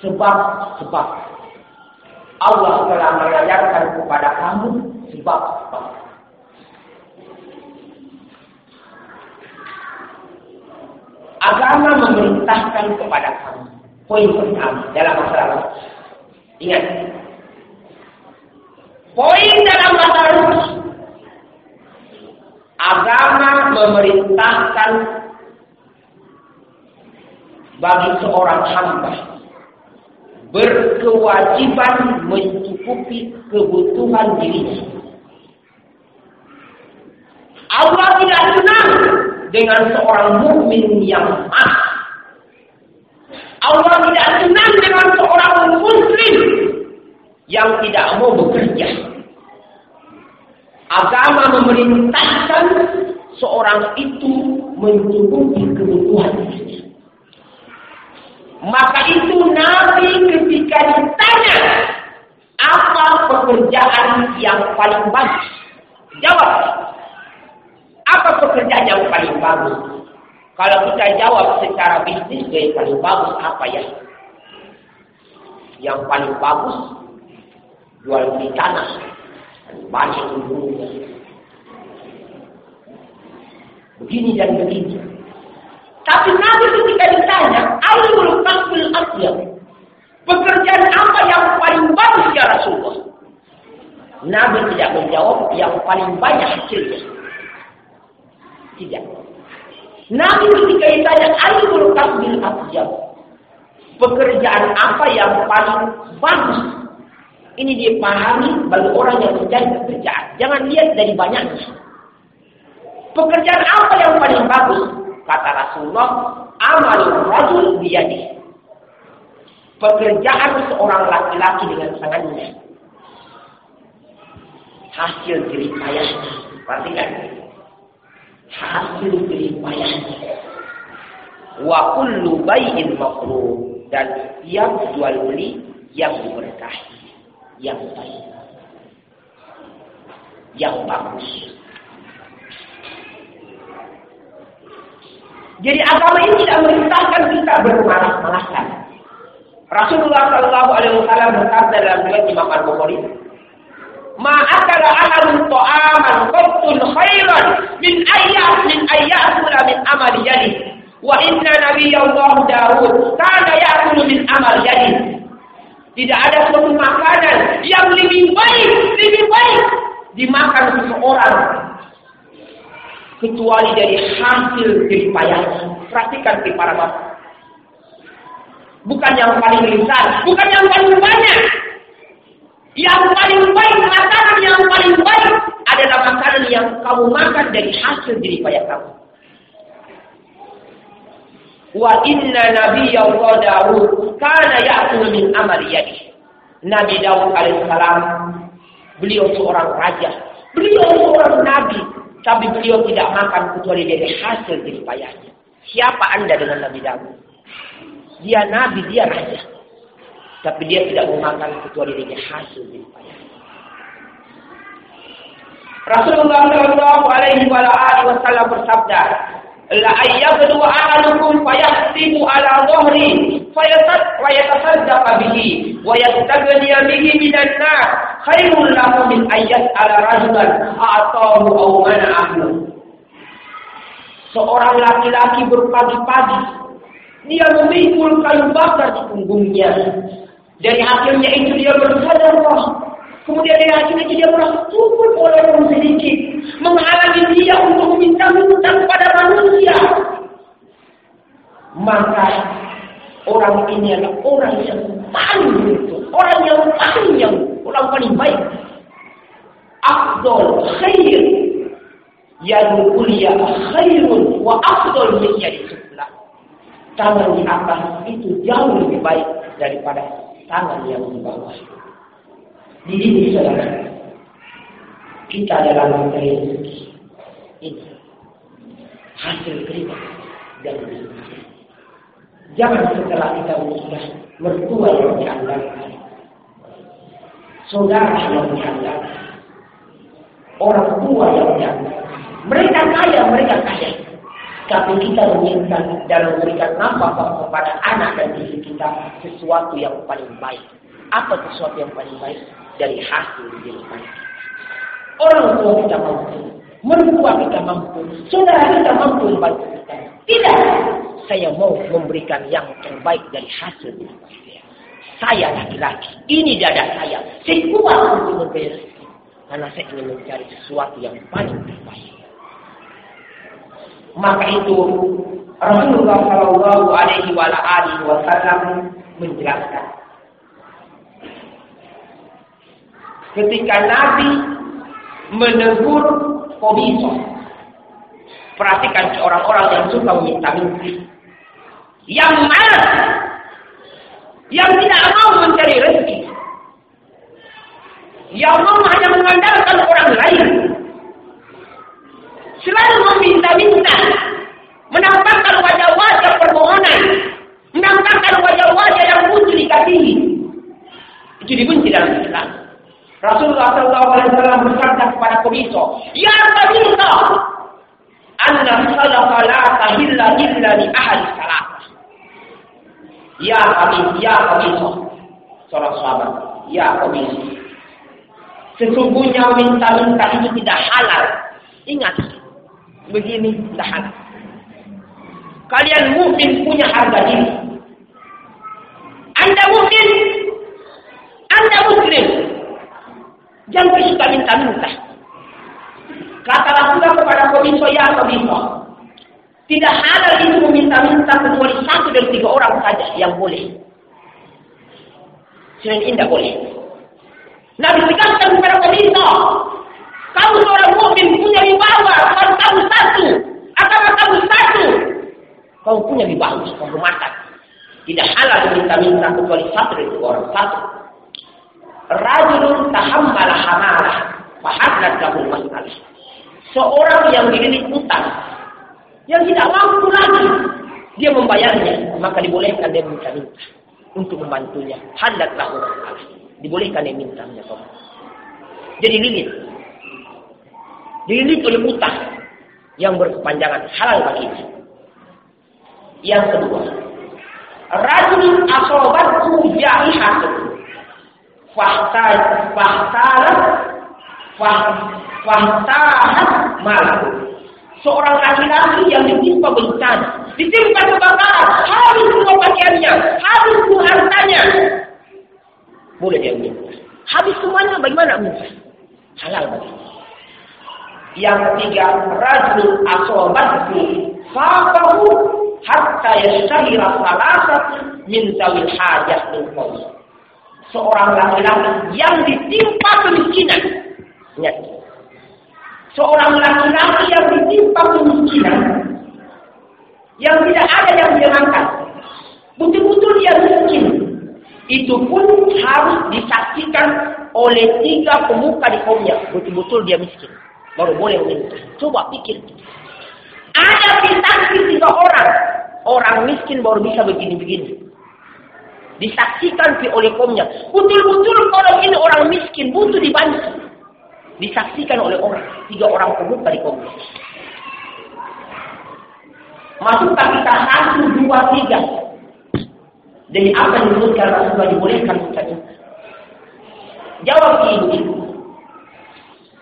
Speaker 1: sebab-sebab. Allah telah mengajarkan kepada kamu sebab-sebab. Agama memerintahkan kepada kamu. Poin pertama dalam masalah. Ingat. Poin dalam masalah agama memerintahkan bagi seorang hamba berkewajiban mencukupi kebutuhan dirinya. Allah tidak senang dengan seorang mukmin yang lemah. Allah tidak senang dengan seorang muslim yang tidak mau bekerja. Agama memerintahkan seorang itu mencukupi kebutuhan. Maka itu Nabi ketika ditanya apa pekerjaan yang paling bagus? Jawab. Apa pekerjaan yang paling bagus? Kalau kita jawab secara bisnis, yang paling bagus apa ya? Yang paling bagus jual beli tanah banyak ilmunya. Begini dan begini. Tapi Nabi ketika ditanya, Ayul kasbil asyam. Pekerjaan apa yang paling bagus ya Rasulullah? Nabi tidak menjawab yang paling banyak hasilnya. Tidak. Nabi ketika ditanya, Ayul kasbil asyam. Pekerjaan apa yang paling bagus ini dipahami bagi orang yang mencari pekerjaan. Jangan lihat dari banyaknya. Pekerjaan apa yang paling bagus? Kata Rasulullah, amal rajul biyadi. Pekerjaan seorang laki-laki dengan tangannya. Hasil jerih payahnya. Perhatikan. Hasil jerih payahnya. Wa kullu bayin makruh. Dan tiap jual beli yang diberkahi yang baik. Yang bagus. Jadi agama ini tidak merintahkan kita bermalas-malasan. Rasulullah Shallallahu Alaihi Wasallam berkata dalam riwayat Imam Al Bukhari, "Ma'akala ahadun ta'aman qattun khairan min ayyah min ayyakula min amal yadi. Wa inna nabiyallah Daud kana ya'kulu min amal yadi. Tidak ada suatu makanan yang lebih baik, lebih baik dimakan seseorang kecuali dari hasil jeripayahnya. Perhatikan di para bapak. Bukan yang paling lisan, bukan yang paling banyak. Yang paling baik, makanan yang paling baik adalah makanan yang kamu makan dari hasil jeripayah kamu. Wa inna nabiyya Allah Daud kana ya'kulu min amali yadi. Nabi Daud alaihissalam, beliau seorang raja, beliau seorang nabi, tapi beliau tidak makan kecuali dari hasil jeripayahnya. Siapa anda dengan Nabi Daud? Dia nabi, dia raja. Tapi dia tidak memakan kecuali dari hasil jeripayahnya. Rasulullah Shallallahu Alaihi Wasallam bersabda, la ayyabdu ahadukum fayahtibu ala dhahri fayasad wa yatasaddaqa bihi wa yastaghni bihi minan nar. Khairul lahu min ayyat ala rajulan a'tahu aw mana'ahu seorang laki-laki berpagi-pagi dia memikul kayu bakar di punggungnya dari hasilnya itu dia bersedekah Kemudian dari hasil itu dia merasa cukup oleh orang sedikit. Menghalangi dia untuk meminta-minta kepada manusia. Maka orang ini adalah orang yang paling itu. Orang yang paling yang orang paling baik. Afdol khair. Yang mulia khairun wa afdol min sebelah. Tangan di atas itu jauh lebih baik daripada tangan yang di bawah. Jadi saudara, kita dalam mencari rezeki ini hasil kerja dan rezeki. Jangan setelah kita sudah mertua yang diandalkan, saudara yang diandalkan, orang tua yang diandalkan. Mereka kaya, mereka kaya. Tapi kita menginginkan dalam memberikan nafkah kepada anak dan diri kita sesuatu yang paling baik. Apa sesuatu yang paling baik? dari hasil kehidupan. Orang tua kita mampu, mertua kita mampu, saudara kita mampu membantu kita. Tidak, saya mau memberikan yang terbaik dari hasil kehidupan saya. Saya laki-laki, ini dada saya. Saya kuat untuk memberi karena saya ingin mencari sesuatu yang paling terbaik. Maka itu Rasulullah Shallallahu Alaihi Wasallam menjelaskan ketika Nabi menegur Kobiso. Perhatikan orang-orang yang suka meminta-minta. Yang mana? Yang tidak mau mencari rezeki. Yang mau hanya mengandalkan orang lain. Selalu meminta-minta. Menampakkan wajah-wajah permohonan. Menampakkan wajah-wajah yang putih dikasihi. Itu dibenci dalam Islam. Rasulullah SAW bersabda kepada Komiso, Ya Komiso, Anna sadaqa la tahilla illa li ahli salat. Ya kami, ya Komiso, seorang sahabat, ya Komiso. Sesungguhnya minta-minta itu tidak halal. Ingat, begini halal. Kalian mungkin punya harga diri. Anda mungkin, Anda muslim, Jangan suka minta-minta. Kata Rasulullah kepada Kominfo, ya Kominfo. Tidak halal itu meminta-minta kecuali satu dari tiga orang saja yang boleh. Selain indah boleh. Nabi tegaskan kepada Kominfo. Kamu seorang mukmin punya wibawa, kalau kamu satu, akan kamu satu. Kau punya wibawa, kehormatan. Tidak halal meminta-minta kecuali satu dari orang. Satu. Rajulun tahammala hamalah. Fahadat lahul masalah. Seorang yang dililit utang. Yang tidak mampu lagi. Dia membayarnya. Maka dibolehkan dia minta-minta. Untuk membantunya. Hadat lahul masalah. Dibolehkan dia minta. minta Jadi lilit. Dililit oleh utang. Yang berkepanjangan. Halal bagi dia. Yang kedua. Rajulun asobatku jahihatun fahtaj fahtalah fahtahat malam. Seorang laki-laki yang ditimpa bencana, ditimpa kebakaran, habis semua pakaiannya, habis semua hartanya. Boleh dia minta. Habis semuanya bagaimana minta? Halal bagi Yang ketiga, rajul asobatku faqahu hatta yashtahira salasat min zawil hajah qawmi seorang laki-laki yang ditimpa kemiskinan. Seorang laki-laki yang ditimpa kemiskinan yang tidak ada yang dia makan. Betul-betul dia miskin. Itu pun harus disaksikan oleh tiga pemuka di kaumnya. Betul-betul dia miskin. Baru boleh meminta. Coba pikir. Ada disaksi tiga orang. Orang miskin baru bisa begini-begini. Disaksikan oleh kaumnya. Betul-betul orang ini orang miskin. Butuh dibantu. Disaksikan oleh orang. Tiga orang pemuka di kaumnya. Masukkan kita satu, dua, tiga. Demi apa yang disebutkan Rasulullah dibolehkan Jawab ibu-ibu.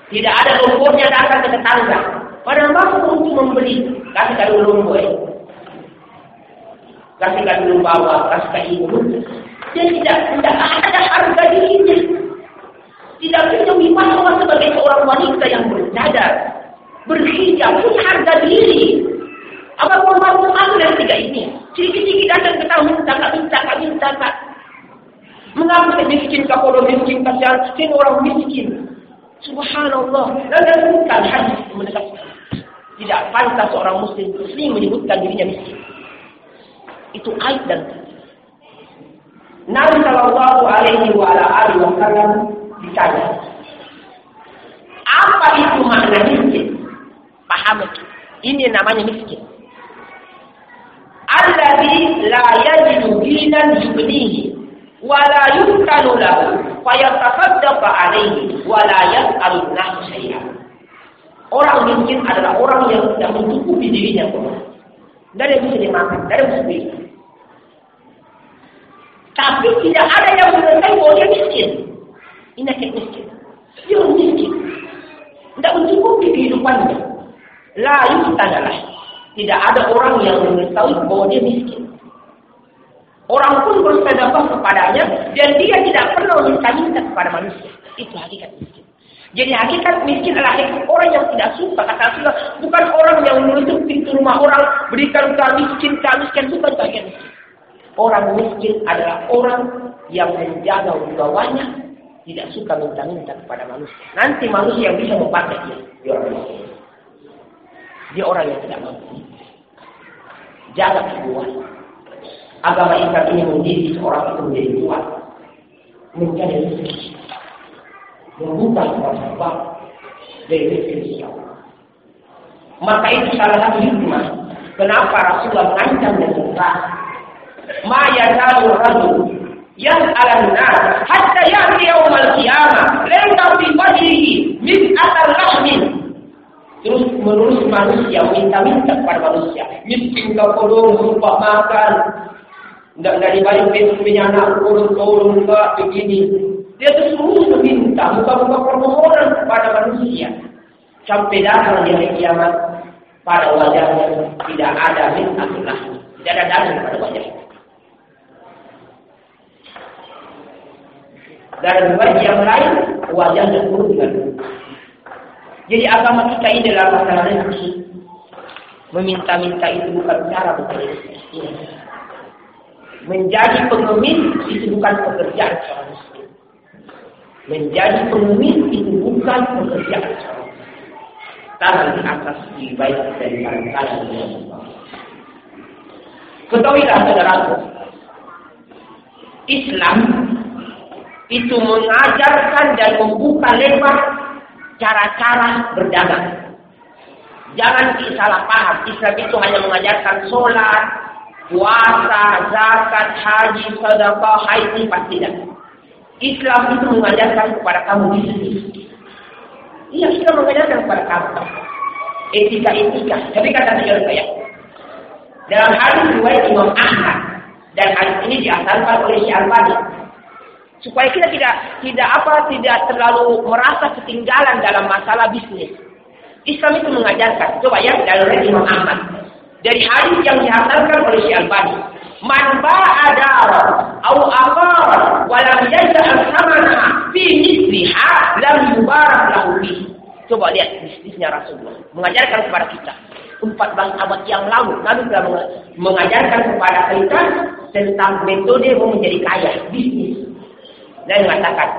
Speaker 1: Tidak ada lumpurnya datang ke tetangga. Padahal mampu untuk membeli. Kasih kado lumpur. Kasih kado lumpur bawa, kasih kado ibu. Dia tidak, tidak ada harga dirinya. Tidak bisa dipandang sebagai seorang wanita yang bercadar. Berhijab pun harga diri. Apa mau masuk dari tiga ini? Sedikit-sedikit datang ke tahu minta, kak minta, kak minta, kak. Mengapa miskin kak miskin kasihan? Orang miskin. Subhanallah. Dan bukan hadis mendekat. Tidak pantas seorang muslim muslim menyebutkan dirinya miskin. Itu aib dan Nabi Shallallahu Alaihi Wasallam ditanya, apa itu makna miskin? Paham? Ini namanya miskin alladhi la yajidu dinan yubnihi wa la yuktanu lahu fayatasaddaq alaihi wa la yas'alu nahu syai'an. Orang miskin adalah orang yang tidak mencukupi dirinya Dari yang bisa dimakan, yang bisa beli. Tapi tidak ada yang mengetahui bahwa dia miskin. Ini kayak miskin. Dia miskin. Tidak mencukupi kehidupannya. La yustadalah. Tidak ada orang yang mengetahui bahwa dia miskin. Orang pun bersedekah kepadanya dan dia tidak pernah minta-minta kepada manusia. Itu hakikat miskin. Jadi hakikat miskin adalah hakikat orang yang tidak suka kata Rasulullah. Bukan orang yang menutup pintu rumah orang berikan kami miskin, kami miskin bukan bagian miskin. Orang miskin adalah orang yang menjaga wibawanya tidak suka minta-minta kepada manusia. Nanti manusia yang bisa membantu dia. Dia orang. Dia orang yang tidak mampu. Jaga kuat. Agama Islam ini mendidik seorang itu menjadi kuat. Menjadi rezeki. Membuka sebab dari rezeki Maka itu salah satu hikmah. Kenapa Rasulullah mengancam dan keras. Ma yazalu rajul yang alam nas hatta ya'ti yawmal qiyamah laysa fi wajhihi min athar rahmin terus menerus manusia minta-minta kepada manusia miskin kau tolong lupa makan tidak dari bayi punya anak tolong enggak begini. Dia terus meminta muka-muka permohonan kepada manusia. Sampai datang di hari kiamat pada wajahnya tidak ada mintalah tidak ada dalil pada wajahnya dan wajah yang lain wajahnya pun dengan. Jadi agama kita ini adalah masalah rezeki. Meminta-minta itu bukan cara bekerja. Menjadi pengemis itu bukan pekerjaan seorang muslim. Menjadi pengemis itu bukan pekerjaan seorang muslim. Di atas lebih baik dari kanan dengan Ketahuilah saudaraku, Islam itu mengajarkan dan membuka lebar cara-cara berdagang. Jangan salah paham, Islam itu hanya mengajarkan sholat, puasa, zakat, haji, sedekah, haji, pasti tidak. Islam itu mengajarkan kepada kamu. Iya, Islam mengajarkan kepada kamu. Etika-etika. Tapi kata saya, dalam hadis riwayat Imam Ahmad dan hadis ini diasalkan oleh Syarbani supaya kita tidak tidak apa tidak terlalu merasa ketinggalan dalam masalah bisnis. Islam itu mengajarkan. Coba ya dari Imam Ahmad. Dari hadis yang dihasilkan oleh Syekh Albani. Man ba'ada au aqara wa lam yaj'al samana fi misliha lam yubarak lahu. Coba lihat bisnisnya Rasulullah. Mengajarkan kepada kita. 14 abad yang lalu Nabi telah mengajarkan kepada kita tentang metode menjadi kaya bisnis dan mengatakan,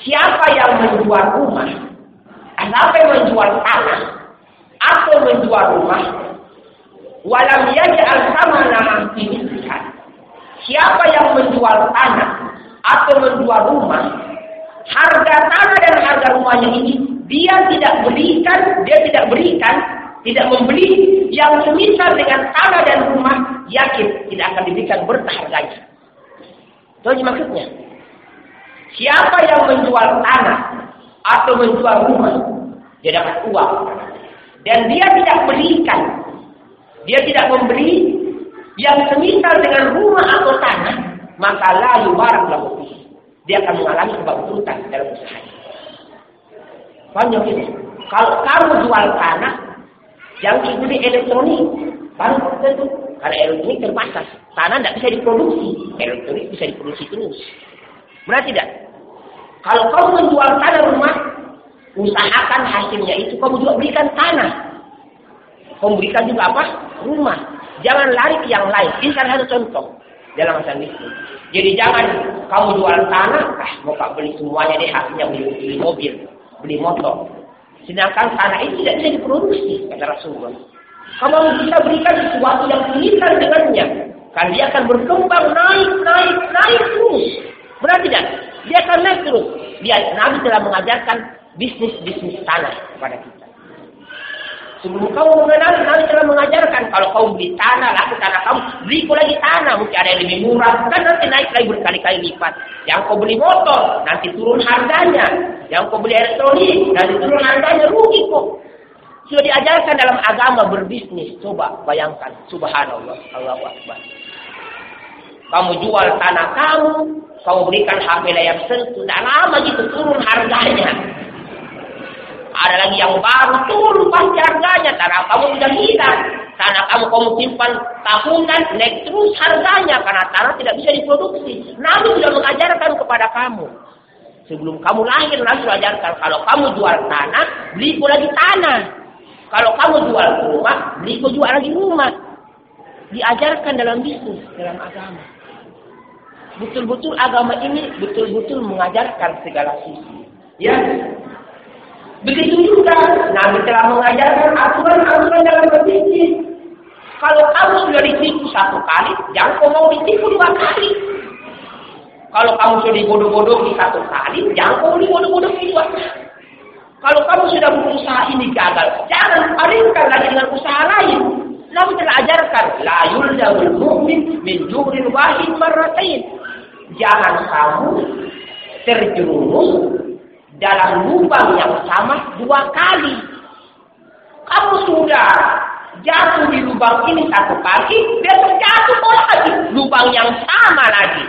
Speaker 1: siapa yang menjual rumah, siapa yang menjual tanah, atau menjual rumah, walam yaj'al samana fi Siapa yang menjual tanah atau menjual rumah, harga tanah dan harga rumahnya ini dia tidak berikan, dia tidak berikan, tidak membeli yang semisal dengan tanah dan rumah, yakin tidak akan diberikan berkah. Itu maksudnya. Siapa yang menjual tanah atau menjual rumah, dia dapat uang. Dan dia tidak berikan, dia tidak memberi yang semisal dengan rumah atau tanah, maka lalu barang lahu dia akan mengalami kebangkrutan dalam usahanya. Paham ini? Kalau kamu jual tanah, yang beli elektronik, baru tentu. Karena elektronik terbatas. Tanah tidak bisa diproduksi. Elektronik bisa diproduksi terus. Benar tidak? Kalau kamu menjual tanah rumah, usahakan hasilnya itu kamu juga berikan tanah. Kamu berikan juga apa? Rumah. Jangan lari ke yang lain. Ini salah satu contoh dalam masalah bisnis. Jadi jangan kamu jual tanah, ah mau kak beli semuanya deh hasilnya beli, beli mobil, beli motor. Sedangkan tanah itu tidak bisa diproduksi kata Rasulullah. Kamu bisa berikan sesuatu yang similar dengannya, kan dia akan berkembang naik, naik, naik terus. Benar tidak? Dia akan naik terus. Dia Nabi telah mengajarkan bisnis-bisnis tanah kepada kita. Sebelum kamu mengenal, Nabi telah mengajarkan kalau kau beli tanah, laku tanah kamu, beli kau lagi tanah, mungkin ada yang lebih murah, kan nanti naik lagi berkali-kali lipat. Yang kau beli motor, nanti turun harganya. Yang kau beli elektronik, nanti turun harganya, rugi kok. Sudah diajarkan dalam agama berbisnis. Coba bayangkan, subhanallah, Allah Akbar. Kamu jual tanah kamu, kamu berikan HP layar sentuh, tidak lama gitu turun harganya. Ada lagi yang baru turun pasti harganya. Tanah kamu sudah hilang. Tanah kamu kamu simpan tahunan naik terus harganya karena tanah tidak bisa diproduksi. Nabi sudah mengajarkan kepada kamu. Sebelum kamu lahir Nabi sudah ajarkan kalau kamu jual tanah, beli lagi tanah. Kalau kamu jual rumah, beli jual lagi rumah. Diajarkan dalam bisnis, dalam agama. Betul-betul agama ini betul-betul mengajarkan segala sisi. Ya, Begitu juga Nabi telah mengajarkan aturan-aturan dalam berbisnis. Kalau kamu sudah ditipu satu kali, jangan kau mau ditipu dua kali. Kalau kamu sudah dibodoh-bodohi satu kali, jangan kau dibodoh-bodohi dua kali. Kalau kamu sudah berusaha ini gagal, jangan palingkan lagi dengan usaha lain. Nabi telah ajarkan, la yuldawul mu'min min juhrin wahid marratain. Jangan kamu terjerumus dalam lubang yang sama dua kali. Kamu sudah jatuh di lubang ini satu kali, dia terjatuh lagi lubang yang sama lagi.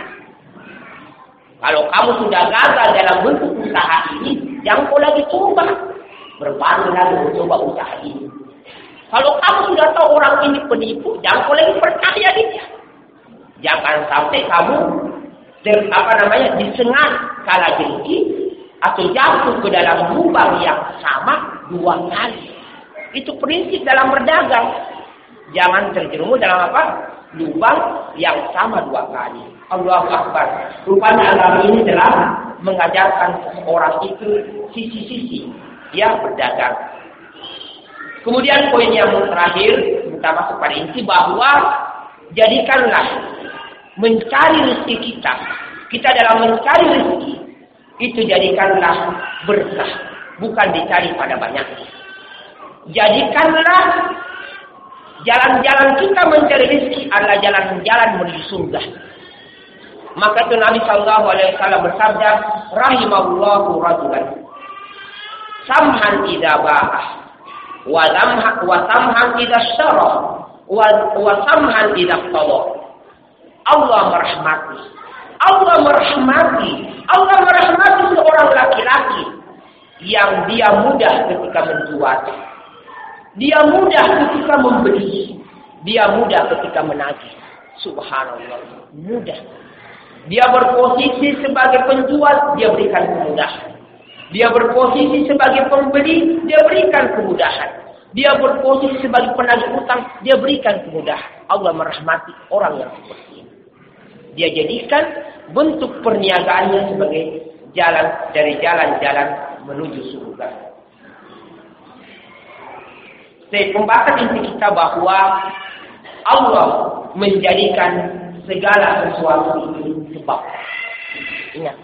Speaker 1: Kalau kamu sudah gagal dalam bentuk usaha ini, jangan kau lagi coba berbalik lagi mencoba usaha ini. Kalau kamu sudah tahu orang ini penipu, jangan kau lagi percaya dia. Jangan sampai kamu apa namanya disengat kalah jengki atau jatuh ke dalam lubang yang sama dua kali. Itu prinsip dalam berdagang. Jangan terjerumus dalam apa? Lubang yang sama dua kali. Allah Akbar. Rupanya agama ini telah mengajarkan seseorang itu sisi-sisi yang berdagang. Kemudian poin yang terakhir, kita masuk pada inti bahwa jadikanlah mencari rezeki kita. Kita dalam mencari rezeki itu jadikanlah berkah, bukan dicari pada banyak. Jadikanlah jalan-jalan kita mencari rezeki adalah jalan-jalan menuju surga. Maka itu Nabi Shallallahu Alaihi Wasallam bersabda, rahimahullahu rajulan samhan idza ba'ah wa samhan idza syara wa, samhan idza qada. Allah merahmati. Allah merahmati Allah merahmati seorang laki-laki yang dia mudah ketika menjual. Dia mudah ketika membeli. Dia mudah ketika menagih. Subhanallah. Mudah. Dia berposisi sebagai penjual, dia berikan kemudahan. Dia berposisi sebagai pembeli, dia berikan kemudahan. Dia berposisi sebagai penagih utang, dia berikan kemudahan. Allah merahmati orang yang seperti. Dia jadikan bentuk perniagaannya sebagai jalan dari jalan-jalan menuju surga. Saya pembahasan inti kita bahwa Allah menjadikan segala sesuatu itu sebab. Ingat.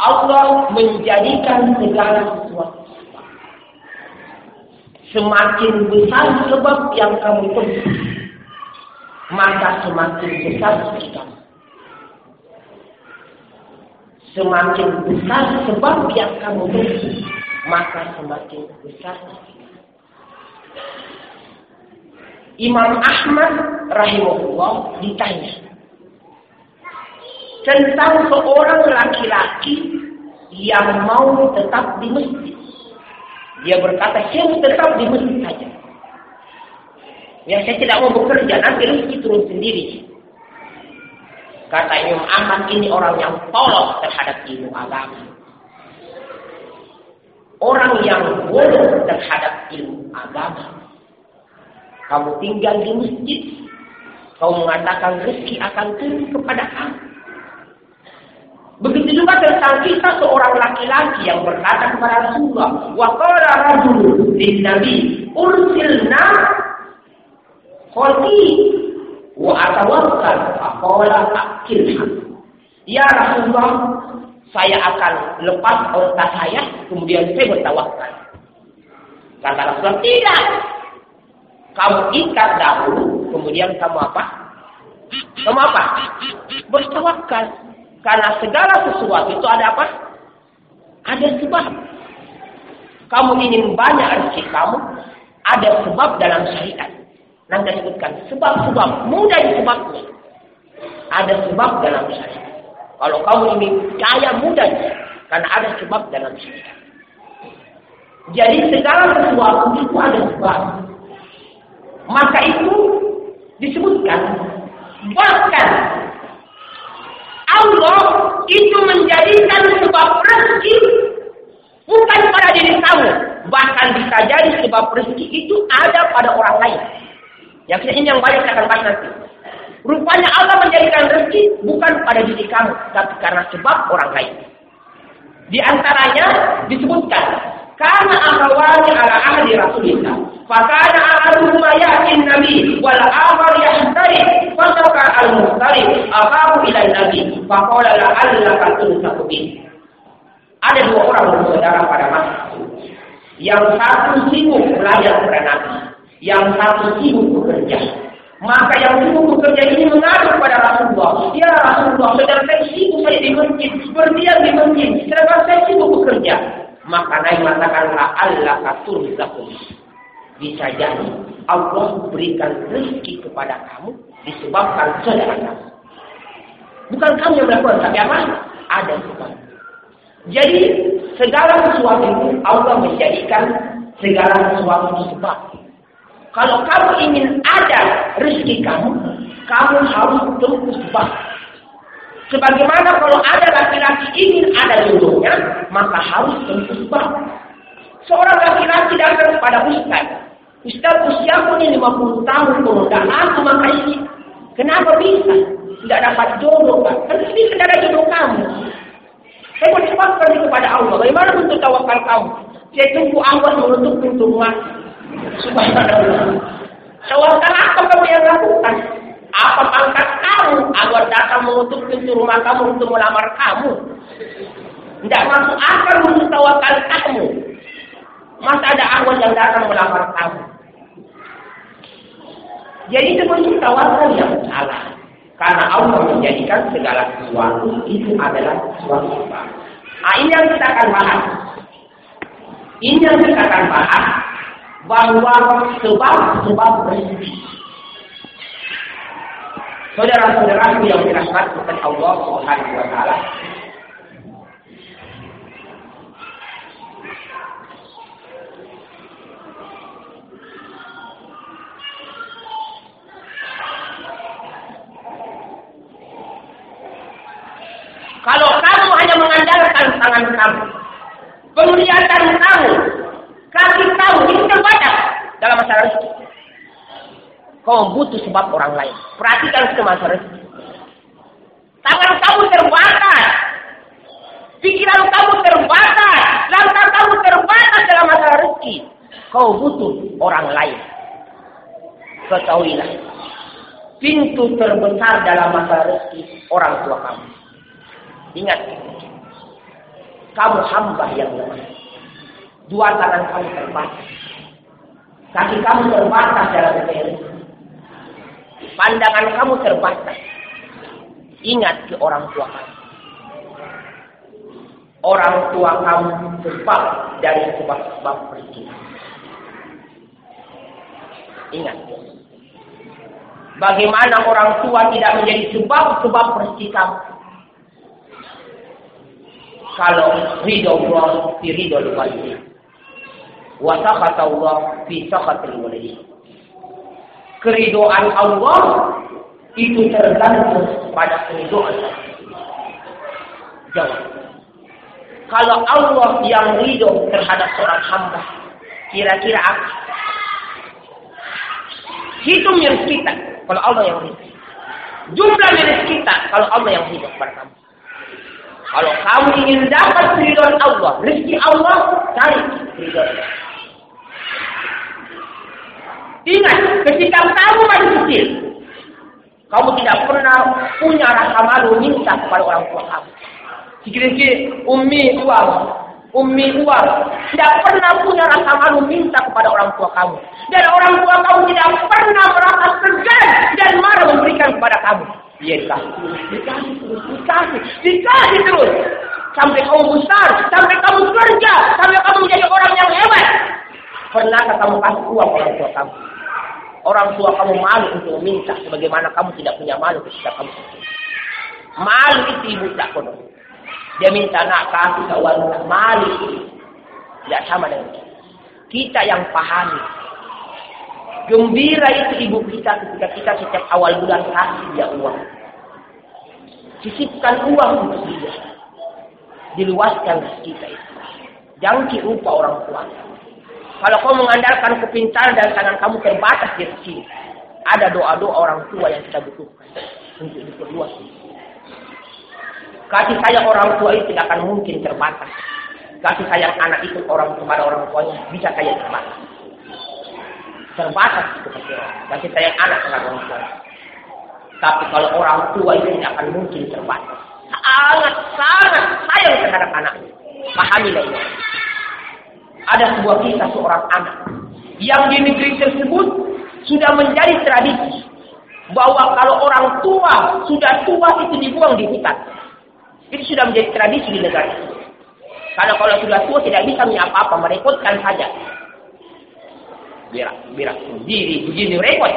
Speaker 1: Allah menjadikan segala sesuatu. Semakin besar sebab yang kamu tempuh, maka semakin besar kita. Semakin besar sebab yang kamu tempuh, maka semakin besar Imam Ahmad rahimahullah ditanya tentang seorang laki-laki yang mau tetap di masjid. Dia berkata, saya tetap di masjid saja. Ya saya tidak mau bekerja, nanti rezeki turun sendiri. Kata Imam Ahmad ini orang yang tolong terhadap ilmu agama. Orang yang bodoh terhadap ilmu agama. Kamu tinggal di masjid. Kau mengatakan rezeki akan turun kepada kamu. Begitu juga tentang kita seorang laki-laki yang berkata kepada Rasulullah, "Wa qala rajul nabi, ursilna khalqi wa atawakkal aqala akilha." Ya Rasulullah, saya akan lepas unta saya, kemudian saya bertawakal. Kata Rasulullah, tidak. Kamu ikat dahulu, kemudian kamu apa? Kamu apa? Bertawakal. Karena segala sesuatu itu ada apa? Ada sebab. Kamu ingin banyak rezeki kamu, ada sebab dalam syariat. Nanti sebutkan sebab-sebab, mudah sebabnya. Ada sebab dalam syariat. Kalau kamu ingin kaya mudah, karena ada sebab dalam syariat. Jadi segala sesuatu itu ada sebab. Maka itu disebutkan bahkan Allah itu menjadikan sebab rezeki bukan pada diri kamu. Bahkan bisa jadi sebab rezeki itu ada pada orang lain. Yang ini yang banyak akan bahas nanti. Rupanya Allah menjadikan rezeki bukan pada diri kamu, tapi karena sebab orang lain. Di antaranya disebutkan karena akhawani ala ahli Rasulullah. Fakana ahaduhuma yakin nabi wal akhar yahtari fasaka al muhtari abahu ila nabi faqala la'allaka tunsaku bih. Ada dua orang bersaudara pada masa yang satu sibuk belajar kepada Nabi, yang satu sibuk bekerja. Maka yang sibuk bekerja ini mengadu kepada Rasulullah. Ya Rasulullah, saudara saya sibuk saya di masjid, berdiam di masjid, sedangkan saya sibuk bekerja. Maka Nabi mengatakanlah Allah katur zakum. Bisa jadi Allah berikan rezeki kepada kamu disebabkan saudara kamu. Bukan kamu yang melakukan, tapi apa? Ada sebab. Jadi segala sesuatu itu Allah menjadikan segala sesuatu itu sebab. Kalau kamu ingin ada rezeki kamu, kamu harus tempuh sebab. Sebagaimana kalau ada laki-laki ingin ada jodohnya, maka harus tentu sebab. Seorang laki-laki datang kepada ustaz. Ustaz usiaku ini 50 tahun tidak aku maka ini. Kenapa bisa? Tidak dapat jodoh kan? Karena ini tidak ada jodoh kamu. Saya bersyukur kepada Allah. Bagaimana bentuk tawakal kamu? Saya tunggu Allah menutup pintu rumah. Subhanallah. Apa kamu yang lakukan? Apa pangkat kamu agar datang mengutuk pintu rumah kamu untuk melamar kamu? Tidak masuk akal tawakal kamu. Masa ada awal yang datang melamar kamu? Jadi itu bentuk tawakal yang salah. Karena Allah menjadikan segala sesuatu itu adalah sesuatu sebab. Nah, ini yang kita akan bahas. Ini yang kita akan bahas bahwa sebab-sebab rezeki Saudara-saudaraku yang dirahmati Allah Subhanahu wa taala. Kalau kamu hanya mengandalkan tangan kamu, penglihatan kamu, kaki kamu itu terbatas dalam masalah rezeki. Kau butuh sebab orang lain. Perhatikan semasa rezeki. Tangan kamu terbatas. Pikiran kamu terbatas. Langkah kamu terbatas dalam masalah rezeki. Kau butuh orang lain. Ketahuilah. Pintu terbesar dalam masalah rezeki orang tua kamu. Ingat, kamu hamba yang lemah. Dua tangan kamu terbatas. Kaki kamu terbatas dalam berdiri. Pandangan kamu terbatas. Ingat ke orang tua kamu. Orang tua kamu sebab dari sebab-sebab peristiwa. Ingat. Bagaimana orang tua tidak menjadi sebab-sebab peristiwa kalau ridho Allah ridho walidin. Wa Allah fi sakhatil walidin. Keridoan Allah itu tergantung pada keridoan Jawab. Kalau Allah yang ridho terhadap seorang hamba, kira-kira apa? Hitung milik kita kalau Allah yang ridho. Jumlah milik kita kalau Allah yang ridho kepada kamu. Kalau kamu ingin dapat ridho Allah, rezeki Allah, cari ridho Ingat, ketika kamu masih kecil, kamu tidak pernah punya rasa malu minta kepada orang tua kamu. Sikit-sikit, umi uang, umi uang. Tidak pernah punya rasa malu minta kepada orang tua kamu. Dan orang tua kamu tidak pernah merasa segan dan marah memberikan kepada kamu. Dia dikasih terus, dikasih terus, dikasih, dikasih terus. Sampai kamu besar, sampai kamu kerja, sampai kamu menjadi orang yang hebat. Pernahkah kamu kasih uang orang tua kamu? Orang tua kamu malu untuk meminta, sebagaimana kamu tidak punya malu ketika kamu kecil. Malu itu ibu tak kono. Dia minta nak kasih kawan malu itu. Tidak sama dengan kita. Kita yang pahami Gembira itu ibu kita ketika kita setiap awal bulan kasih dia uang. Sisipkan uang untuk dia. Diluaskan kita itu. Jangan orang tua. Kalau kau mengandalkan kepintaran dan tangan kamu terbatas di sini, ada doa-doa orang tua yang kita butuhkan untuk diperluas. Kasih sayang orang tua itu tidak akan mungkin terbatas. Kasih sayang anak itu orang kepada orang tuanya bisa saja terbatas terbatas seperti orang. Kasih sayang anak dengan orang tua. Tapi kalau orang tua itu tidak akan mungkin terbatas. Sangat, sangat sayang terhadap anaknya. Pahamilah ini. Ada sebuah kisah seorang anak yang di negeri tersebut sudah menjadi tradisi bahwa kalau orang tua sudah tua itu dibuang di hutan. Itu sudah menjadi tradisi di negara. Itu. Karena kalau sudah tua tidak bisa apa-apa, merepotkan saja. Berak berak sendiri begini repot.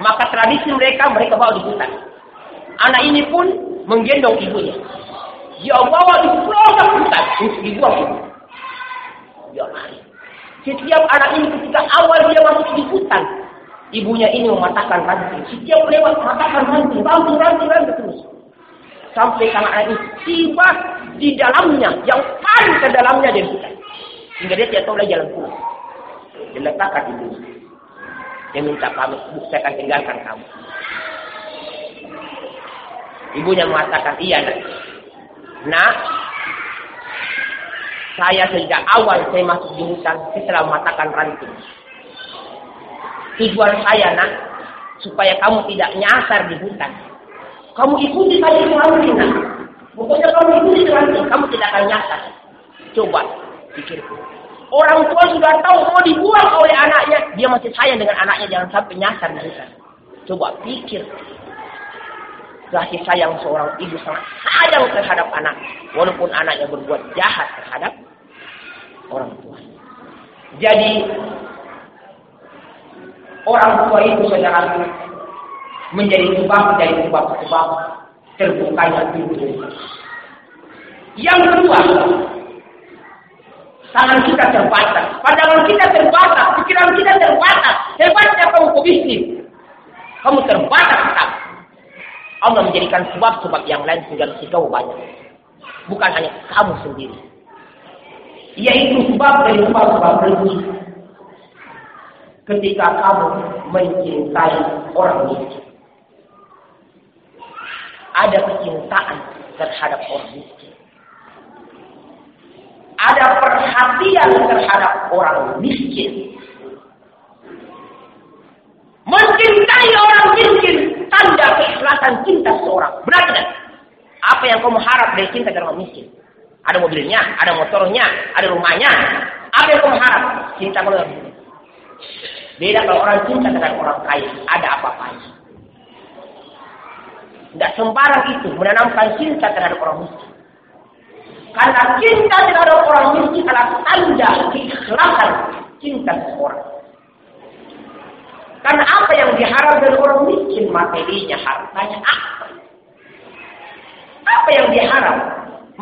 Speaker 1: Maka tradisi mereka mereka bawa di hutan. Anak ini pun menggendong ibunya. Dia bawa di pelosok hutan untuk dibuang. ibu dia lari setiap anak ini ketika awal dia masuk di hutan ibunya ini mematahkan ranting setiap lewat mematahkan ranting ranting ranting ranting terus sampai sang anak ini tiba di dalamnya yang paling ke dalamnya dari hutan sehingga dia tidak tahu lagi jalan pulang diletakkan itu. Dia minta kami, saya akan tinggalkan kamu. Ibunya mengatakan, iya nak. Nak, saya sejak awal saya masuk di hutan, saya telah mematahkan ranting. Tujuan saya nak, supaya kamu tidak nyasar di hutan. Kamu ikuti saja itu ranting nak. Pokoknya kamu ikuti ranting, kamu tidak akan nyasar. Coba, pikirku. Orang tua sudah tahu mau dibuang oleh anaknya, dia masih sayang dengan anaknya jangan sampai nyasar dari sana. Coba pikir. Kasih sayang seorang ibu sangat sayang terhadap anak. Walaupun anaknya berbuat jahat terhadap orang tua. Jadi orang tua itu saudara menjadi sebab dari sebab-sebab terbukanya pintu. Yang kedua, Tangan kita terbatas, pandangan kita terbatas, pikiran kita terbatas. Hebatnya kamu pebisnis. Kamu terbatas tetap. Allah menjadikan sebab-sebab yang lain sehingga kamu banyak. Bukan hanya kamu sendiri. Yaitu sebab dari sebab-sebab rezeki. Ketika kamu mencintai orang miskin. Ada kecintaan terhadap orang miskin ada perhatian terhadap orang miskin. Mencintai orang miskin tanda keikhlasan cinta seorang. Benar tidak? Apa yang kamu harap dari cinta dengan orang miskin? Ada mobilnya, ada motornya, ada rumahnya. Apa yang kamu harap? Cinta miskin. Beda kalau orang cinta dengan orang kaya, ada apa-apanya. Tidak sembarang itu menanamkan cinta terhadap orang miskin. Karena cinta terhadap orang miskin adalah tanda keikhlasan cinta seseorang. Karena apa yang diharap dari orang miskin materinya, hartanya apa? Apa yang diharap?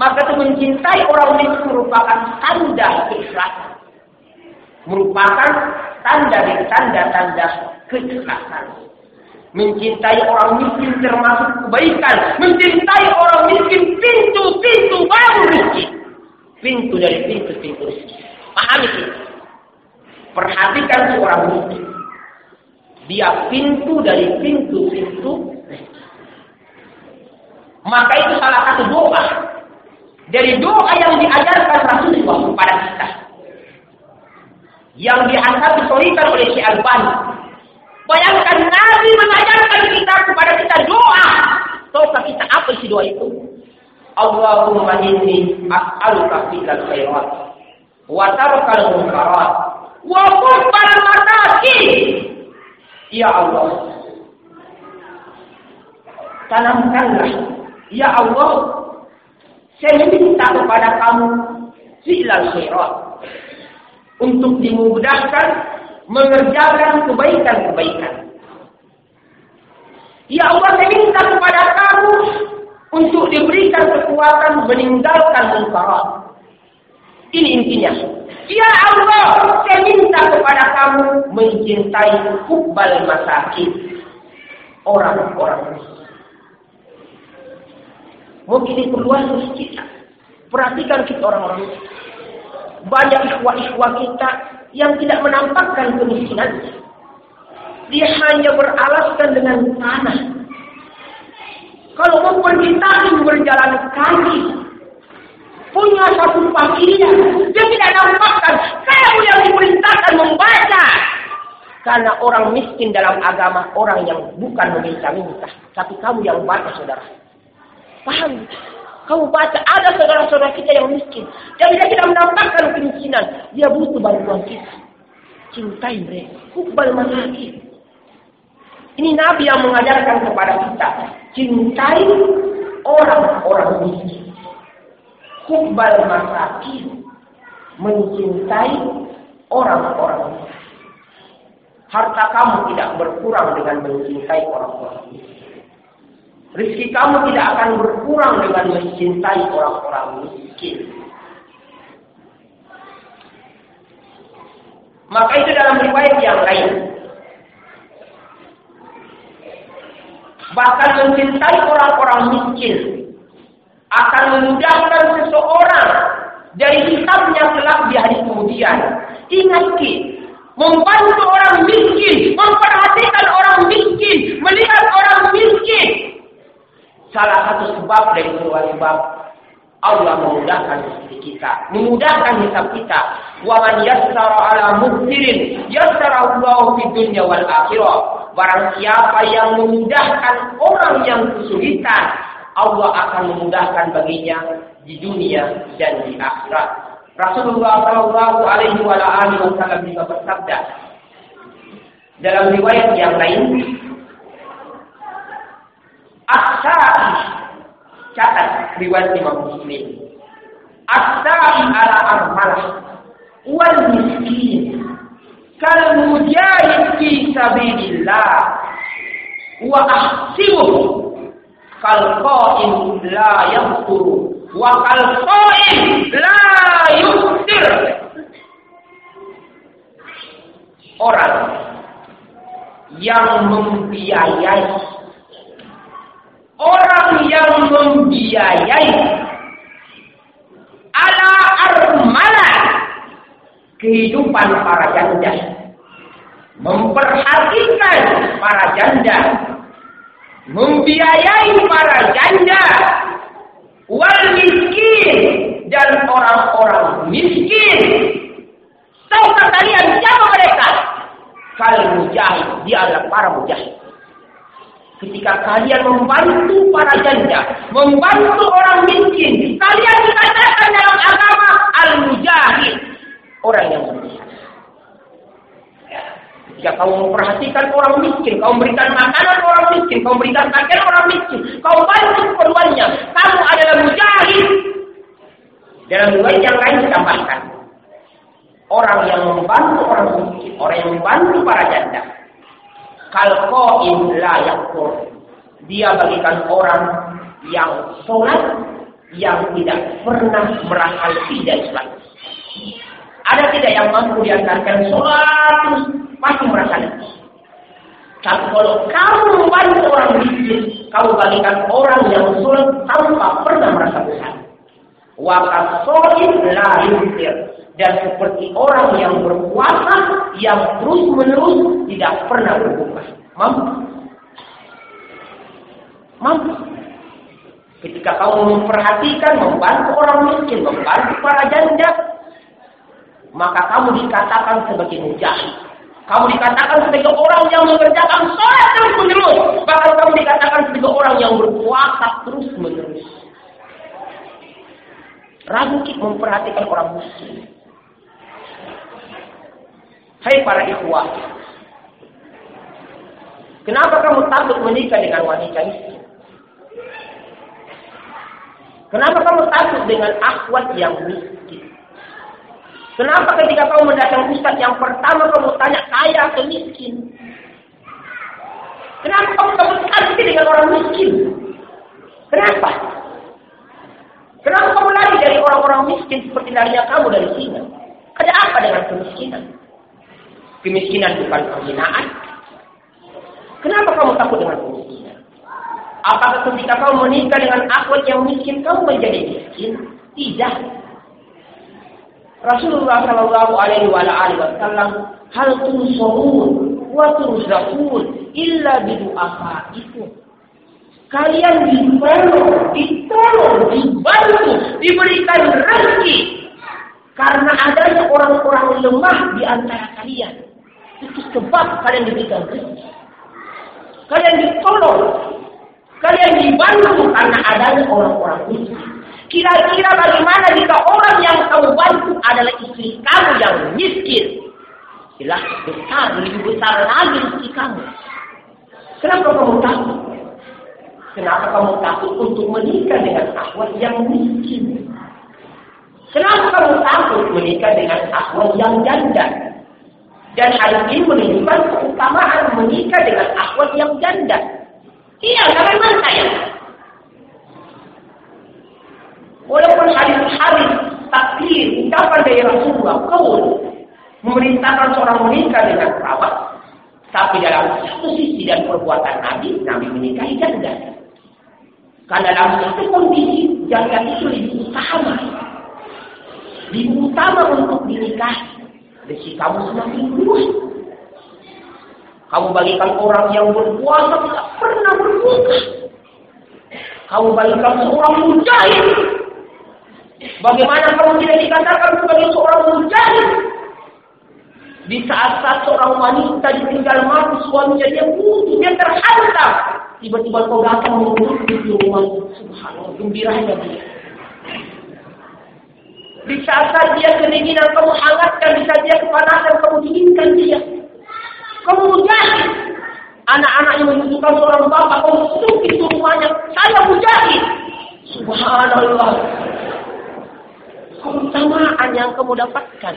Speaker 1: Maka itu mencintai orang miskin merupakan tanda keikhlasan. Merupakan tanda dari tanda-tanda keikhlasan. Mencintai orang miskin termasuk kebaikan. Mencintai orang miskin pintu-pintu baru miskin. Pintu dari pintu-pintu rezeki. Pahami itu. Perhatikan seorang miskin. Dia pintu dari pintu-pintu Maka itu salah satu doa. Dari doa yang diajarkan Rasulullah kepada kita. Yang dianggap disolikan oleh si Albani. Bayangkan Nabi mengajarkan kita kepada kita doa. Tahukah kita apa isi doa itu? Allahumma inni as'aluka fi'lal khairat wa tarkal munkarat wa hubbal masakin Ya Allah, tanamkanlah, Ya Allah, saya minta kepada kamu silal khairat untuk dimudahkan mengerjakan kebaikan-kebaikan. Ya Allah, saya minta kepada kamu untuk diberikan kekuatan meninggalkan munkarat. Ini intinya. Ya Allah, saya minta kepada kamu mencintai hubbal masakin. Orang-orang miskin. Mungkin keluar dari kita. Perhatikan kita orang-orang. Banyak ikhwah-ikhwah kita yang tidak menampakkan kemiskinan. Dia hanya beralaskan dengan tanah. Kalau mau pergi berjalan kaki, punya satu pakaian. Dia tidak nampakkan. Kamu yang diperintahkan membaca. Karena orang miskin dalam agama orang yang bukan meminta-minta. Tapi kamu yang baca saudara. Paham? Kamu baca ada saudara-saudara kita yang miskin. Dan dia tidak menampakkan kemiskinan. Dia butuh bantuan kita. Cintai mereka. Hukbal masakin. Ini Nabi yang mengajarkan kepada kita. Cintai orang-orang miskin hubbal masakin mencintai orang-orang harta kamu tidak berkurang dengan mencintai orang-orang Rizki kamu tidak akan berkurang dengan mencintai orang-orang miskin. Maka itu dalam riwayat yang lain. Bahkan mencintai orang-orang miskin akan memudahkan seseorang dari hisabnya kelak di hari kemudian. Ingat ki, membantu orang miskin, memperhatikan orang miskin, melihat orang miskin. Salah satu sebab dari sebab Allah memudahkan kita, memudahkan hisab kita. Wa man yassara ala muhsirin yassara Allah fi dunya wal akhirah. Barang siapa yang memudahkan orang yang kesulitan, Allah akan memudahkan baginya di dunia dan di akhirat. Rasulullah Shallallahu Alaihi Wasallam juga bersabda dalam riwayat yang lain, Asai catat riwayat Imam Muslim. Asai ala armalah wal miskin kal mujahid fi sabilillah wa ahsibuhu la wa yuftir orang yang membiayai. Orang yang membiayai. Ala armala. Kehidupan para janda. Memperhatikan para janda membiayai para janda, wal miskin dan orang-orang miskin. Tahukah kalian siapa mereka? Kal mujahid, dia adalah para mujahid. Ketika kalian membantu para janda, membantu orang miskin, kalian dikatakan dalam agama al-mujahid, orang yang berjihad. Ketika kau memperhatikan orang miskin, kau memberikan makanan orang miskin, kau memberikan pakaian orang miskin, kau bantu keperluannya, kamu adalah mujahid. Dalam dua yang lain ditambahkan, orang yang membantu orang miskin, orang yang membantu para janda, Kalqoim la yakur. Dia bagikan orang yang sholat yang tidak pernah merasal tidak Islam. Ada tidak yang mampu diantarkan sholat pasti merasa Tapi kalau kamu membantu orang miskin, kamu bagikan orang yang sholat tanpa pernah merasa besar. Wakat sholat la yusir dan seperti orang yang berpuasa yang terus menerus tidak pernah berbuka. Mampu? Mampu. Ketika kamu memperhatikan, membantu orang miskin, membantu para janda, maka kamu dikatakan sebagai mujahid. Kamu dikatakan sebagai orang yang mengerjakan sholat terus menerus. Bahkan kamu dikatakan sebagai orang yang berpuasa terus menerus. Rajin memperhatikan orang miskin. Hai para ikhwah. Kenapa kamu takut menikah dengan wanita miskin? Kenapa kamu takut dengan akhwat yang miskin? Kenapa ketika kamu mendatang ustaz yang pertama kamu tanya kaya atau miskin? Kenapa kamu takut sekali dengan orang miskin? Kenapa? Kenapa kamu lari dari orang-orang miskin seperti larinya kamu dari sini? Ada apa dengan kemiskinan? Kemiskinan bukan penghinaan. Kenapa kamu takut dengan kemiskinan? Apakah ketika kamu menikah dengan akhwat yang miskin, kamu menjadi miskin? Tidak. Rasulullah Shallallahu Alaihi Wasallam hal tunsurun wa turzakun illa itu. Kalian ditolong, ditolong, dibantu, diberikan rezeki karena adanya orang-orang lemah di antara kalian. Itu sebab kalian diberikan rezeki. Kalian ditolong. Kalian dibantu karena adanya orang-orang miskin. Kira-kira bagaimana jika orang yang kamu bantu adalah istri kamu yang miskin? Jelas besar, lebih besar lagi istri kamu. Kenapa kamu takut? Kenapa kamu takut untuk menikah dengan akhwat yang miskin? Kenapa kamu takut menikah dengan akhwat yang janda? Dan hal ini menunjukkan keutamaan menikah dengan akhwat yang janda. Iya, jangan manta ya. Walaupun hadis-hadis takdir, ucapan dari Rasulullah, kau memerintahkan seorang menikah dengan perawat, tapi dalam satu sisi dan perbuatan Nabi, Nabi menikahi janda. Karena dalam satu kondisi, janda itu lebih utama. Lebih utama untuk dinikahi rezeki kamu semakin luas. Kamu bagikan orang yang berpuasa tidak pernah berbuka. Kamu bagikan seorang mujahid. Bagaimana kamu tidak dikatakan sebagai seorang mujahid? Di saat-saat seorang wanita ditinggal mati suaminya dia butuh, dia terhantam. Tiba-tiba kau datang mengutuk di rumah. Subhanallah, gembiranya dia. Di saat dia kedinginan kamu hangatkan, di saat dia kepanasan kamu dinginkan dia. Kamu mujahid. Anak-anaknya membutuhkan seorang bapak, kamu tutup pintu rumahnya. Saya mujahid. Subhanallah. Keutamaan yang kamu dapatkan.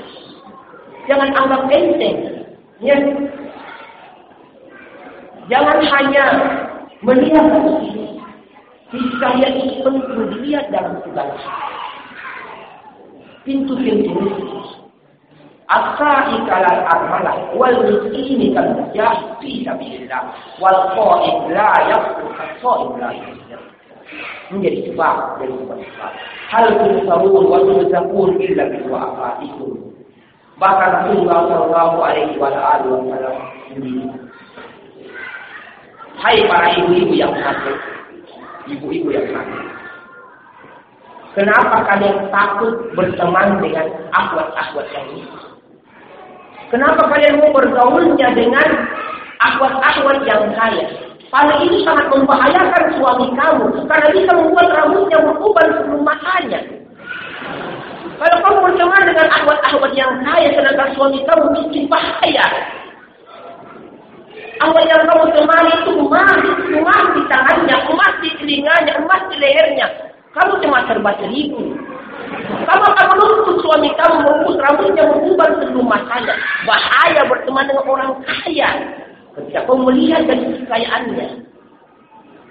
Speaker 1: Jangan anggap enteng. Ya. Jangan hanya melihat Kisah yang itu penting dilihat dalam segala hal pintu-pintu Asai kalal amalah wal miskini kal mujahid fi sabilillah wal qa'id la yaqtu qa'id la menjadi sebab dari sebab. Hal tunsarun wa tunsakun illa bi wa'afatikum bahkan Rasulullah sallallahu alaihi wa alihi wasallam Hai para ibu-ibu yang sakit, ibu-ibu yang sakit, Kenapa kalian takut berteman dengan akhwat-akhwat yang ini? Kenapa kalian mau bergaulnya dengan akhwat-akhwat yang kaya? Hal ini sangat membahayakan suami kamu karena bisa membuat rambutnya beruban sebelum matanya. Kalau kamu berteman dengan ahwat-ahwat yang kaya sedangkan suami kamu miskin bahaya. Ahwat yang kamu temani itu emas, emas di tangannya, emas di telinganya, emas di lehernya. Kamu cuma serba seribu. Kamu akan menuntut suami kamu merebus rambutnya berubah sebelum matanya. Bahaya berteman dengan orang kaya. Ketika kau melihat dari kekayaannya.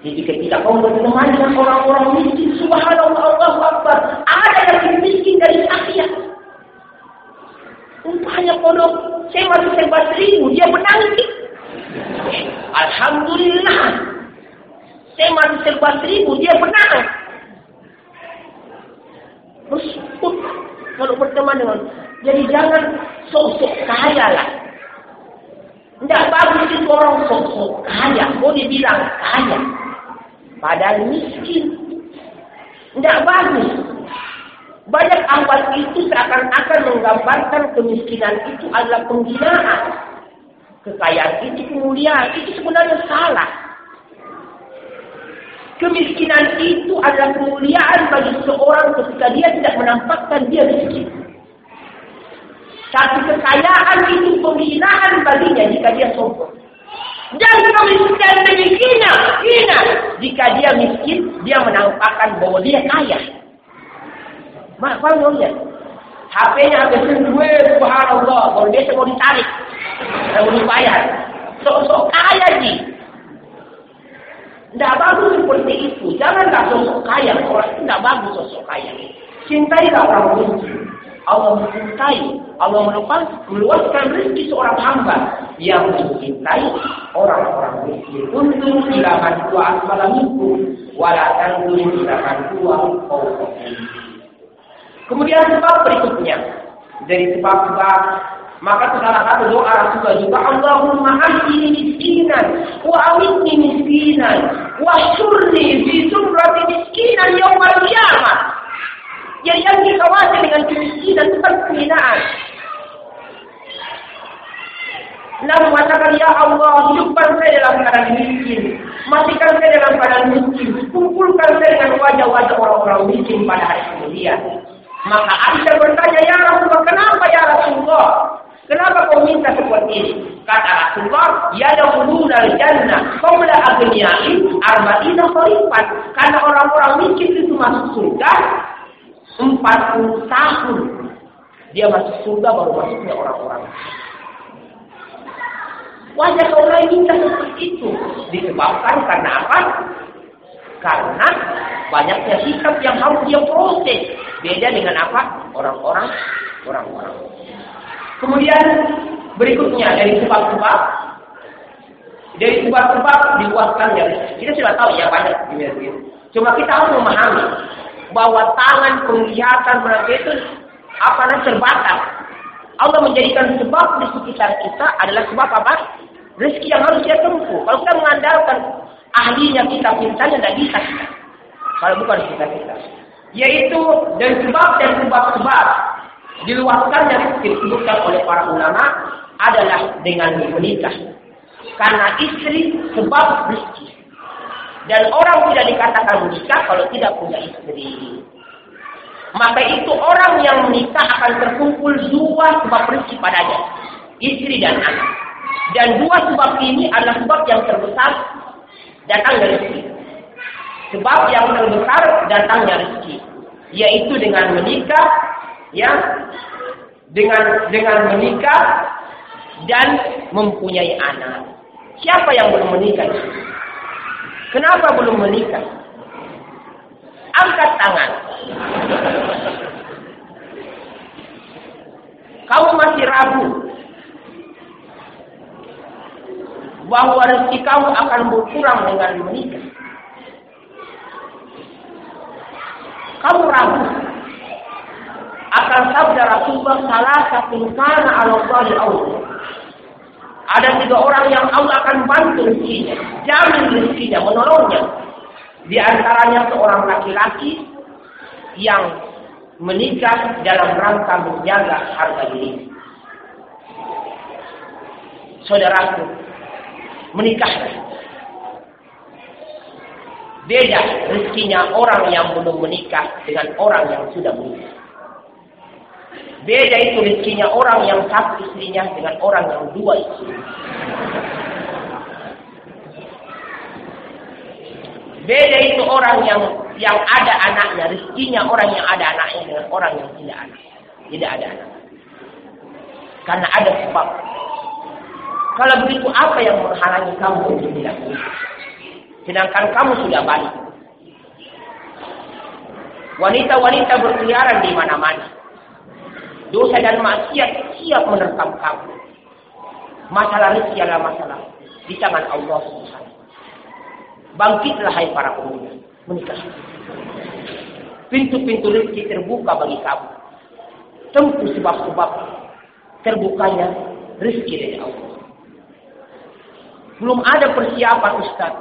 Speaker 1: Jadi ketika kau berteman dengan orang-orang miskin, subhanallah Allah Akbar. Ada yang lebih miskin dari kaya. Umpahnya kodok, saya masih serba seribu, dia menangis. Alhamdulillah. Saya masih serba seribu, dia menang. Terus, kalau berteman dengan, jadi jangan sok-sok kaya lah. Tidak bagus itu orang sok-sok kaya. Mau dibilang kaya. Padahal miskin. Tidak bagus. Banyak awal itu seakan-akan menggambarkan kemiskinan itu adalah penghinaan. Kekayaan itu kemuliaan. Itu sebenarnya salah. Kemiskinan itu adalah kemuliaan bagi seorang ketika dia tidak menampakkan dia miskin. Tapi kekayaan itu pembinaan baginya jika dia sombong. Dan kemiskinan demikian, hina. Jika dia miskin, dia menampakkan bahwa dia kaya. Mak, kamu lihat. HP-nya habis duit, subhanallah. Kalau dia mau ditarik, mau dibayar. Sok-sok kaya sih. Tidak bagus seperti itu. Janganlah sosok kaya. Orang itu tidak bagus sosok kaya. Cintailah orang miskin. Allah mencintai, Allah melupas, meluaskan rezeki seorang hamba. Yang mencintai orang-orang miskin. Untuk silakan dua minggu, walakan dulu silakan dua Kemudian sebab berikutnya. Dari sebab-sebab maka salah satu doa Rasulullah juga Allahumma ahdini miskinan wa awitni miskinan wa syurni fi sumrati miskinan yawmal qiyamah yang yang dikhawatir dengan kemiskinan bukan penghinaan. Nabi mengatakan, Ya Allah, hidupkan saya dalam keadaan miskin. Matikan saya dalam keadaan miskin. Kumpulkan saya dengan wajah-wajah orang-orang miskin pada hari kemudian. Maka Aisyah bertanya, Ya Rasulullah, kenapa ya Rasulullah? Kenapa kau minta seperti ini? Kata Rasulullah, Ya dahuluna al-jannah, qawla agniyain, arba'ina khalifat. Karena orang-orang miskin itu masuk surga, 40 tahun dia masuk surga baru masuknya orang-orang. Wajah orang minta seperti itu disebabkan karena apa? Karena banyaknya sikap yang harus dia proses. Beda dengan apa? Orang-orang orang-orang. Kemudian berikutnya dari sebab-sebab dari sebab-sebab diluaskan dari kita sudah tahu ya banyak Cuma kita harus memahami bahwa tangan penglihatan mereka itu apa namanya terbatas. Allah menjadikan sebab di sekitar kita adalah sebab apa? Rezeki yang harus dia tempuh. Kalau kita mengandalkan ahlinya kita, pintanya tidak bisa kita. Kalau bukan kita kita. Yaitu dari sebab dan sebab-sebab diluaskan yang disebutkan oleh para ulama adalah dengan menikah. Karena istri sebab rezeki. Dan orang tidak dikatakan menikah kalau tidak punya istri. Maka itu orang yang menikah akan terkumpul dua sebab rezeki padanya. Istri dan anak. Dan dua sebab ini adalah sebab yang terbesar datang dari rezeki. Sebab yang terbesar datang dari rezeki. Yaitu dengan menikah, ya, dengan dengan menikah dan mempunyai anak. Siapa yang belum menikah? Kenapa belum menikah? Angkat tangan. Kamu masih ragu bahwa rezeki kamu akan berkurang dengan menikah. Kamu ragu akan sabda Rasulullah salah satu kana Allah Allah. Ada tiga orang yang Allah akan bantu rezekinya, jamin rezekinya, menolongnya. Di antaranya seorang laki-laki yang menikah dalam rangka menjaga harga diri. Saudaraku, menikah Beda rezekinya orang yang belum menikah dengan orang yang sudah menikah. Beda itu rezekinya orang yang satu istrinya dengan orang yang dua istri. Beda itu orang yang yang ada anaknya, rezekinya orang yang ada anaknya dengan orang yang tidak ada. Tidak ada anak. Karena ada sebab. Kalau begitu apa yang menghalangi kamu untuk tidak? Sedangkan kamu sudah balik. Wanita-wanita berkeliaran di mana-mana. Dosa dan maksiat siap menerkam kamu. Masalah rezeki adalah masalah di tangan Allah Subhanahu. Bangkitlah hai para pemuda, menikah. Pintu-pintu rezeki terbuka bagi kamu. Tempuh sebab-sebab terbukanya rezeki dari Allah. Belum ada persiapan Ustaz.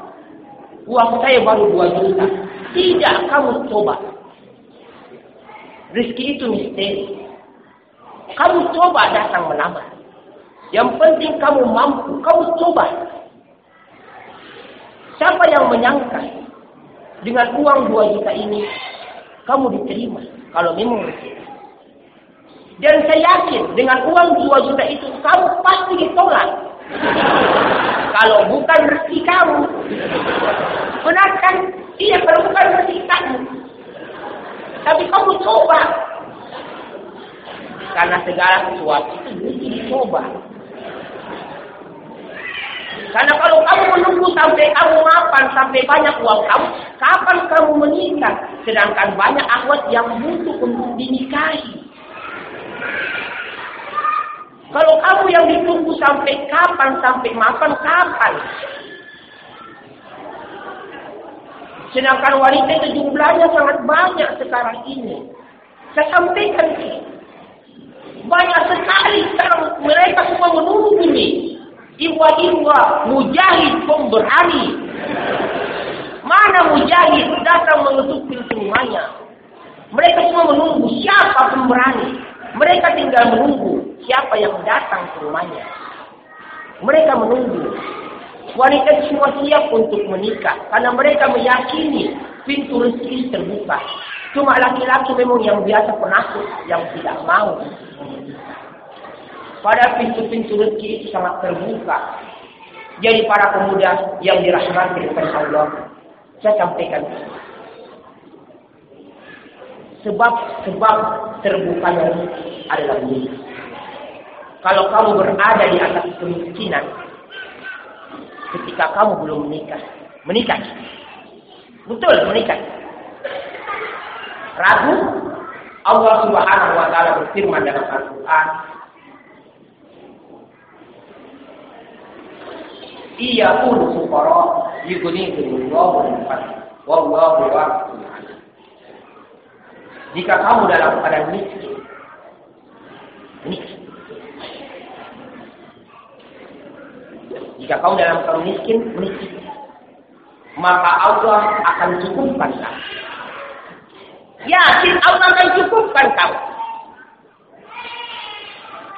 Speaker 1: Uang saya baru 2 juta. Tidak kamu coba. Rezeki itu misteri. Kamu coba datang melamar. Yang penting kamu mampu, kamu coba. Siapa yang menyangka dengan uang 2 juta ini kamu diterima kalau memang. Dan saya yakin dengan uang 2 juta itu kamu pasti ditolak. [LAUGHS] kalau bukan rezeki kamu. Benar kan? Iya, kalau bukan rezeki kamu. Tapi kamu coba. Karena segala sesuatu itu mesti dicoba. Karena kalau kamu menunggu sampai kamu mapan, sampai banyak uang kamu, kapan kamu menikah? Sedangkan banyak akhwat yang butuh untuk dinikahi. Kalau kamu yang ditunggu sampai kapan, sampai mapan, kapan? Sedangkan wanita itu jumlahnya sangat banyak sekarang ini. Saya sampaikan ini. Banyak sekali sekarang mereka semua menunggu ini. Iwa-iwa, mujahid pemberani. Mana mujahid datang mengetuk pintu rumahnya. Mereka semua menunggu siapa pemberani. Mereka tinggal menunggu siapa yang datang ke rumahnya. Mereka menunggu Wanita semua siap untuk menikah karena mereka meyakini pintu rezeki terbuka. Cuma laki-laki memang yang biasa penakut yang tidak mau. Pada pintu-pintu rezeki itu sangat terbuka. Jadi para pemuda yang dirahmati oleh Allah, saya sampaikan sebab-sebab terbukanya adalah menikah. Kalau kamu berada di atas kemiskinan, ketika kamu belum menikah. Menikah. Betul, menikah. Ragu? Allah Subhanahu wa taala berfirman dalam Al-Qur'an, Iya pun fuqara yughnihimullahu min fadli wallahu wasi'un Jika kamu dalam keadaan miskin, miskin Jika kau dalam kaum miskin, miskin. Maka Allah akan cukupkan kamu. Yakin Allah cukupkan kamu.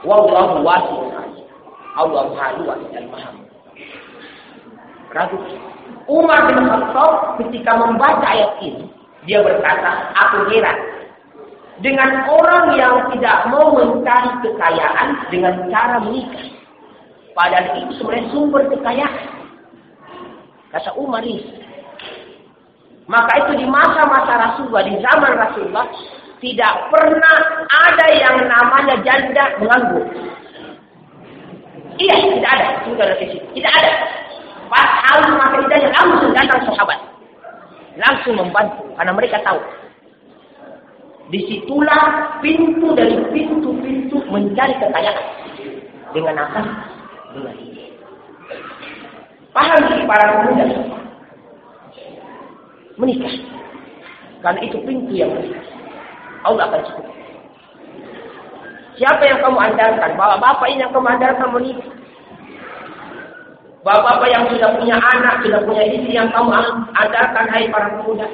Speaker 1: Wallahu wasi'un Allah maha luas dan maha Ragu. Umar bin Khattab ketika membaca ayat ini, dia berkata, aku heran dengan orang yang tidak mau mencari kekayaan dengan cara menikah. Padahal itu sebenarnya sumber kekayaan. Kata Umar ini. Maka itu di masa-masa Rasulullah, di zaman Rasulullah, tidak pernah ada yang namanya janda menganggur. Iya, tidak ada. Sudah ada Tidak ada. Pas harus masa idahnya langsung datang sahabat. Langsung membantu. Karena mereka tahu. Di situlah pintu dari pintu-pintu mencari kekayaan. Dengan apa? dengan Paham sih para pemuda menikah. Karena itu pintu yang menikah. Allah akan cukup. Siapa yang kamu andalkan? Bapak-bapak ini yang kamu andalkan menikah. Bapak-bapak yang sudah punya anak, sudah punya istri yang kamu andalkan, hai para pemuda.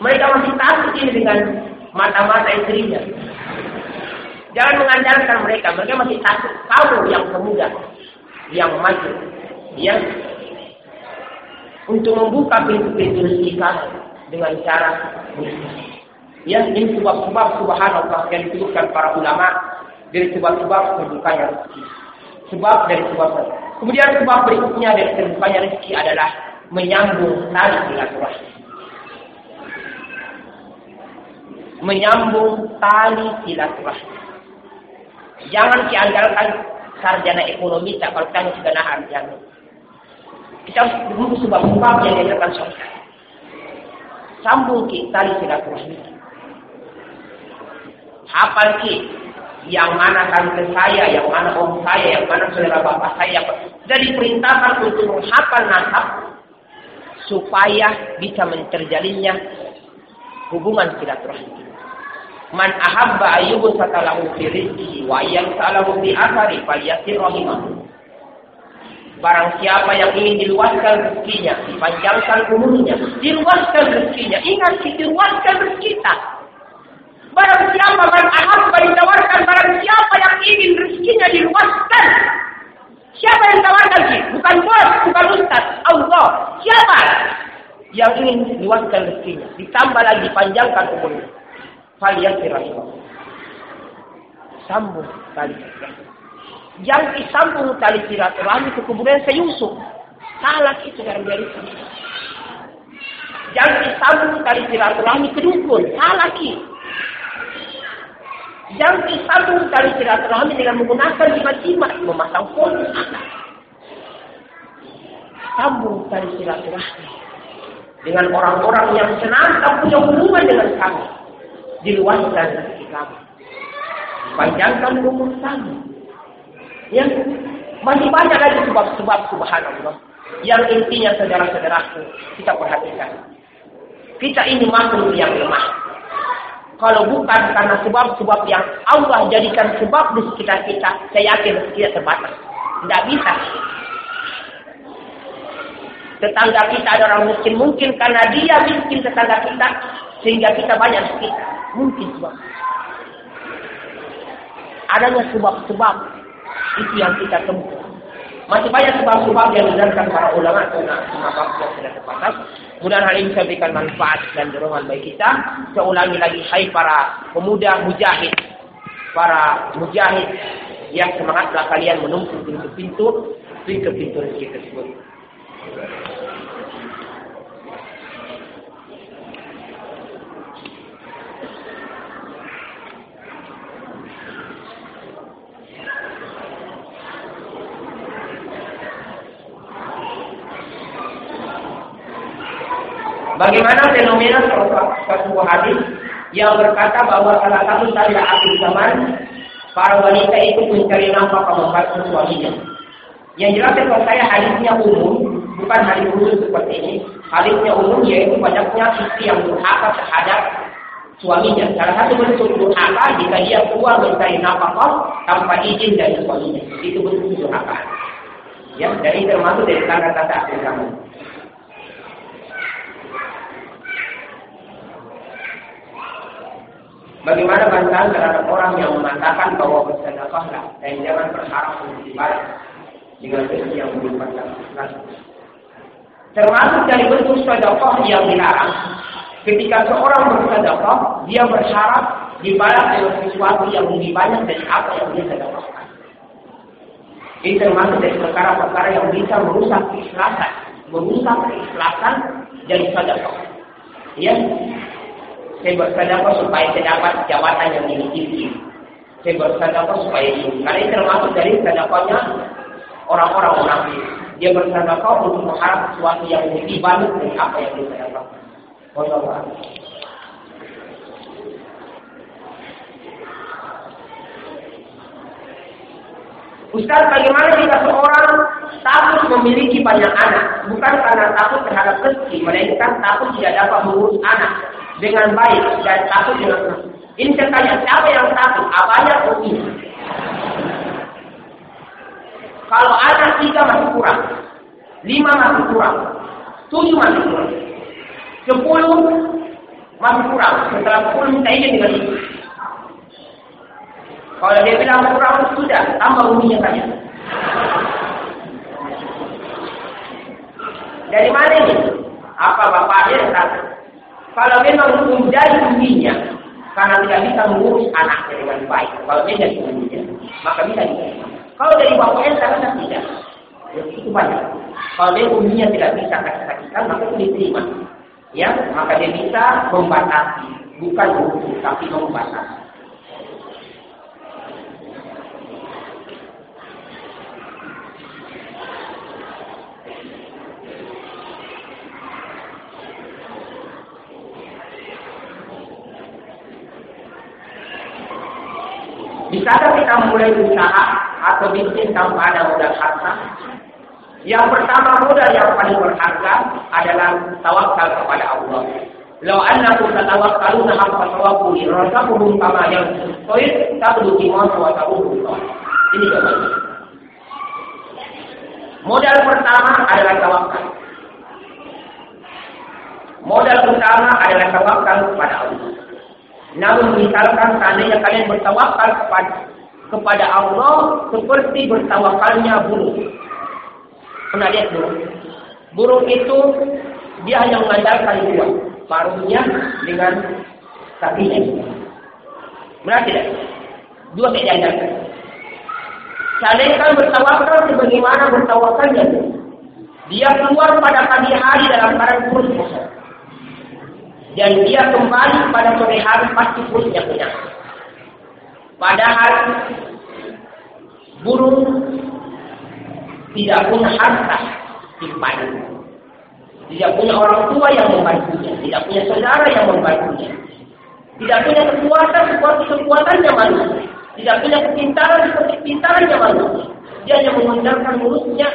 Speaker 1: Mereka masih takut ini dengan mata-mata istrinya. Jangan mengandalkan mereka, mereka masih takut. Kamu yang pemuda, yang maju. Ya. Untuk membuka pintu-pintu rezeki kami dengan cara Ya, ini sebab-sebab subhanallah yang disebutkan para ulama dari sebab-sebab terbukanya rezeki. Sebab dari sebab Kemudian sebab berikutnya dari terbukanya rezeki adalah menyambung tali silaturahmi. Menyambung tali silaturahmi. Jangan diandalkan sarjana ekonomi tak kalau kita sudah nahan jangan. Kita harus menunggu sebab-sebab yang dilakukan syariat. Sambung ki tali silaturahmi. Hafal ki yang mana tante saya, yang mana om saya, yang mana saudara bapak saya. Jadi perintahkan untuk menghafal nasab supaya bisa terjalinnya hubungan silaturahmi. Man ahabba ayyubu satalahu fi rizqihi wa yang salahu fi athari falyasir rahimahu. Barang siapa yang ingin diluaskan rezekinya, dipanjangkan umurnya, diluaskan rezekinya. Ingat, diluaskan rezeki kita. Barang siapa man ahabba ditawarkan barang siapa yang ingin rezekinya diluaskan. Siapa yang tawarkan sih? Bukan bos, bukan ustaz. Allah. Siapa? Yang ingin diluaskan rezekinya. Ditambah lagi panjangkan umurnya. Faliyasir Sambung tali Yang disambung tali silaturahmi itu kemudian seyusuk. Salah itu dari itu. Yang disambung tali silaturahmi ke dukun. Salah itu yang disambung tali silaturahmi dengan menggunakan jimat-jimat memasang foto sambung tali silaturahmi dengan orang-orang yang senantiasa punya hubungan dengan kami diluaskan kami panjangkan umur kami yang masih banyak lagi sebab-sebab subhanallah yang intinya saudara-saudaraku kita perhatikan kita ini makhluk yang lemah kalau bukan karena sebab-sebab yang Allah jadikan sebab di sekitar kita, saya yakin kita terbatas. Tidak bisa. Tetangga kita ada orang miskin, mungkin karena dia miskin tetangga kita, sehingga kita banyak sekitar. Mungkin sebab. Adanya sebab-sebab itu yang kita temukan. Masih banyak sebab-sebab yang diberikan para ulama tentang sebab yang sudah terbatas. Mudah hal ini bisa berikan manfaat dan dorongan bagi kita. Saya ulangi lagi, hai para pemuda mujahid, para mujahid yang semangatlah kalian menumpuk pintu-pintu, pintu-pintu rezeki tersebut. Bagaimana fenomena sebuah hadis yang berkata bahwa salah satu tanda akhir zaman para wanita itu mencari nafkah membantu suaminya. Yang jelas kalau saya hadisnya umum, bukan hadis khusus seperti ini. Hadisnya umum yaitu banyaknya istri yang durhaka terhadap suaminya. Salah satu bentuk durhaka jika dia keluar mencari nafkah tanpa izin dari suaminya. Itu bentuk durhaka. Ya, dari termasuk dari tanda-tanda akhir zaman. Bagaimana bantahan terhadap orang yang mengatakan bahwa bersedekahlah dan jangan berharap dibalas dengan rezeki yang belum pantas. Termasuk dari bentuk sedekah yang dilarang. Ketika seorang bersedekah, dia berharap dibalas dengan sesuatu yang lebih banyak dari apa yang dia sedekahkan. Ini termasuk dari perkara-perkara yang bisa merusak keikhlasan, merusak keikhlasan dari sedekah. Ya, saya bersedekah supaya saya dapat jabatan yang dimiliki. Saya bersedekah supaya ini. Karena ini termasuk dari sedekahnya orang-orang munafik. Dia bersedekah untuk mengharap sesuatu yang lebih banyak dari apa yang dia sedekahkan. Wallahu Ustaz, bagaimana jika seorang takut memiliki banyak anak? Bukan karena takut terhadap rezeki, melainkan takut tidak dapat mengurus anak dengan baik dan takut dengan ini saya siapa yang takut? Apanya ini? Kalau anak tiga masih kurang, lima masih kurang, tujuh masih kurang, sepuluh masih kurang. Setelah sepuluh minta izin dengan itu. Kalau dia bilang kurang sudah, tambah uminya saja. Dari mana ini? Apa bapaknya datang? Kalau memang menjadi umbinya, karena tidak bisa mengurus anaknya dengan baik. Kalau dia jadi umbinya, maka bisa diterima. Kalau dari bapaknya ternyata tidak. Ya, itu banyak. Kalau dia umbinya tidak bisa kasih-kasihkan, maka itu diterima. Ya, maka dia bisa membatasi, bukan mengurus, tapi membatasi. Bisakah kita mulai usaha atau bisnis tanpa ada modal harta? Yang pertama modal yang paling berharga adalah tawakal kepada Allah. Lau annakum tatawakkaluna haqqa tawakkuli razaqakum kama yanfa'u tabdu iman wa tabudu. Ini jawabannya. Modal pertama adalah tawakal. Modal pertama adalah tawakal kepada Allah. Namun misalkan seandainya kalian bertawakal kepada kepada Allah seperti bertawakalnya burung. Pernah lihat burung? Burung itu dia hanya mengandalkan dua, paruhnya dengan kakinya. Benar tidak? Dua tidak diandalkan. Seandainya kan bertawakal sebagaimana bertawakalnya. Dia keluar pada pagi hari dalam keadaan perut kosong dan dia kembali pada sore hari pasti perutnya kenyang. Padahal burung tidak punya harta simpanan. Tidak punya orang tua yang membantunya, tidak punya saudara yang membantunya. Tidak punya kekuatan seperti kekuatannya manusia. Tidak punya kepintaran seperti pintarannya manusia. Dia hanya mengandalkan mulutnya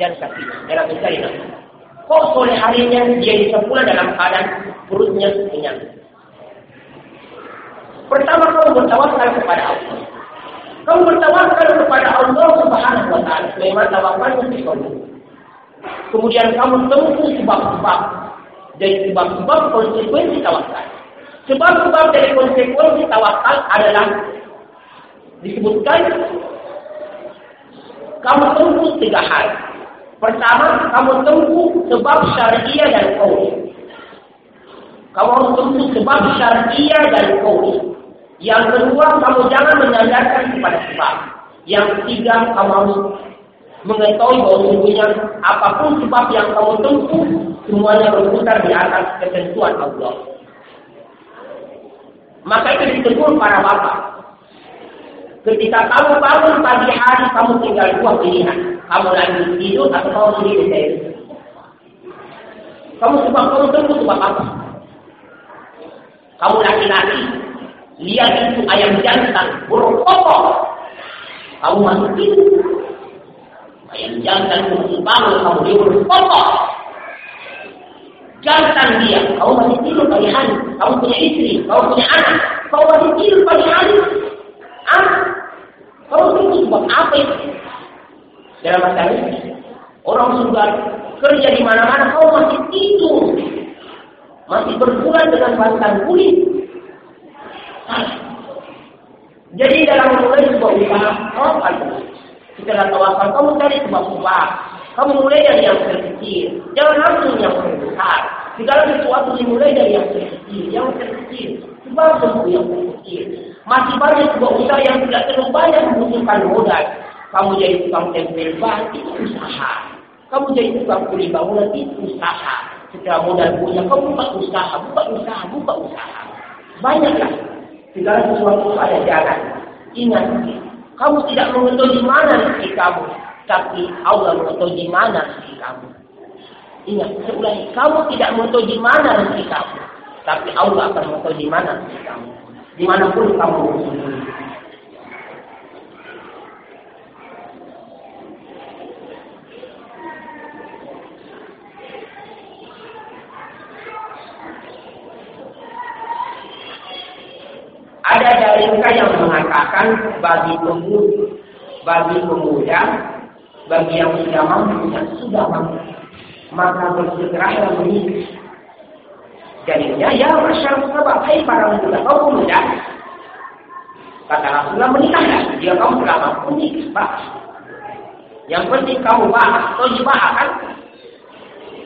Speaker 1: dan kakinya dalam mencari nafsu. Kok sore harinya dia bisa pula dalam keadaan perutnya kenyang. Pertama kamu bertawakal kepada Allah. Kamu bertawakal kepada Allah Subhanahu wa taala. Memang tawakal mesti kamu. Kemudian kamu tempuh sebab-sebab dari sebab-sebab konsekuensi tawakal. Sebab-sebab dari konsekuensi tawakal adalah disebutkan kamu tempuh tiga hal. Pertama, kamu tempuh sebab syariah dan kaum. Kamu harus tentu sebab syariah dan kauli. Yang kedua, kamu jangan menyandarkan kepada sebab. Yang ketiga, kamu harus mengetahui bahwa sesungguhnya apa pun sebab yang kamu tempuh, semuanya berputar di atas ketentuan Allah. Maka itu disebut para bapak. Ketika kamu bangun pagi hari, kamu tinggal dua pilihan. Kamu lagi tidur atau kamu sendiri di Kamu sebab kamu tentu sebab apa? Kamu laki-laki, lihat itu ayam jantan, burung pokok. Kamu masuk itu. Ayam jantan itu bangun, kamu burung pokok. Jantan dia, kamu masih tidur pagi hari. Kamu punya istri, kamu punya anak. Kamu masih tidur pagi hari. Ah, kamu tunggu sebab apa itu? Dalam ini, orang sudah kerja di mana-mana, kamu masih tidur masih berbulan dengan batang kulit. Jadi dalam memulai sebuah usaha, tawakal. Setelah tawakal, kamu cari sebuah usaha. Kamu mulai dari yang terkecil. Jangan langsung yang terbesar. Segala sesuatu dimulai dari yang terkecil. Yang terkecil. Sebab semua yang terkecil. Masih banyak sebuah usaha yang tidak terlalu banyak membutuhkan modal. Kamu jadi tukang tempel ban, itu usaha. Kamu jadi tukang kuli bangunan, itu usaha secara modal punya, kau buka usaha, buka usaha, buka usaha. Banyaklah. Segala sesuatu ada jalan. Ingat, kamu tidak mengetahui di mana rezeki kamu, tapi Allah mengetahui di mana rezeki kamu. Ingat, seulangi, kamu tidak mengetahui di mana rezeki kamu, tapi Allah akan mengetahui di mana rezeki kamu. Di mana pun kamu bersembunyi. Ada dari mereka yang mengatakan bagi pemuda, bagi pemuda, bagi yang sudah mampu yang sudah mampu, maka bersegeralah menikah. Jadinya ya masyarakat hai para pemuda, kau pemuda. Kata Rasulullah menikahlah. Jika kamu telah mampu nikah, Yang penting kamu bahas, atau bahas kan?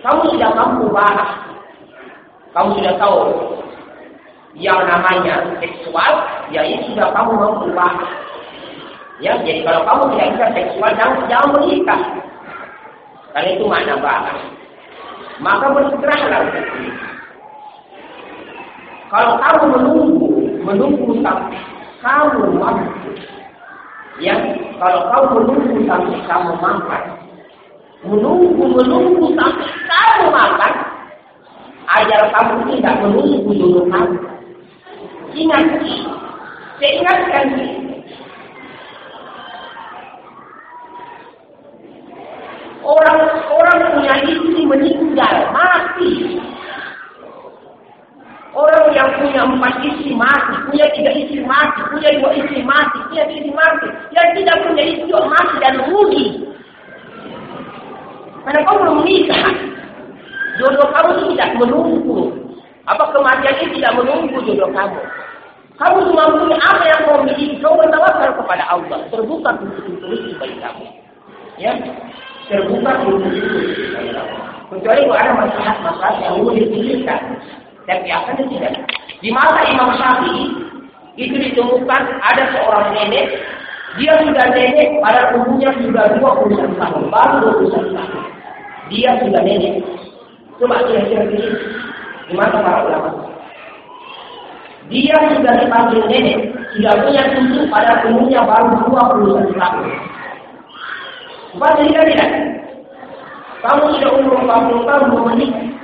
Speaker 1: Kamu sudah mampu bahas. Kamu sudah tahu yang namanya seksual, ya ini sudah kamu mampu bahas. Ya, jadi kalau kamu tidak bisa seksual, jangan, jangan menikah. Karena itu mana bahas. Maka berserahlah. Kalau kamu menunggu, menunggu sampai kamu mampu. Ya, kalau kamu menunggu sampai kamu makan, menunggu menunggu sampai kamu makan, ajar kamu tidak menunggu jodoh kamu. Ingat, saya ingatkan orang orang punya istri meninggal mati Orang yang punya empat istri mati, punya tiga istri mati, punya dua istri mati, punya tiga istri mati. Yang tidak punya istri mati dan rugi. Karena kau belum menikah. Jodoh kamu itu tidak menunggu. Apa kematian itu tidak menunggu jodoh kamu. Kamu cuma punya apa yang kau miliki. Kau kepada Allah. Terbuka pintu-pintu rezeki bagi kamu. Ya, terbuka pintu-pintu bagi kamu. Kecuali ada masalah-masalah yang perlu. Dan biasanya tidak. Di masa Imam Syafi'i itu ditemukan ada seorang nenek, dia sudah nenek pada umurnya sudah 21 tahun, baru 21 tahun. Dia sudah nenek. Coba kira-kira ini di masa para ulama. Dia sudah dipanggil nenek, sudah punya cucu pada umurnya baru 21 tahun. Bukan tidak tidak. Kamu sudah umur 40 tahun belum menikah.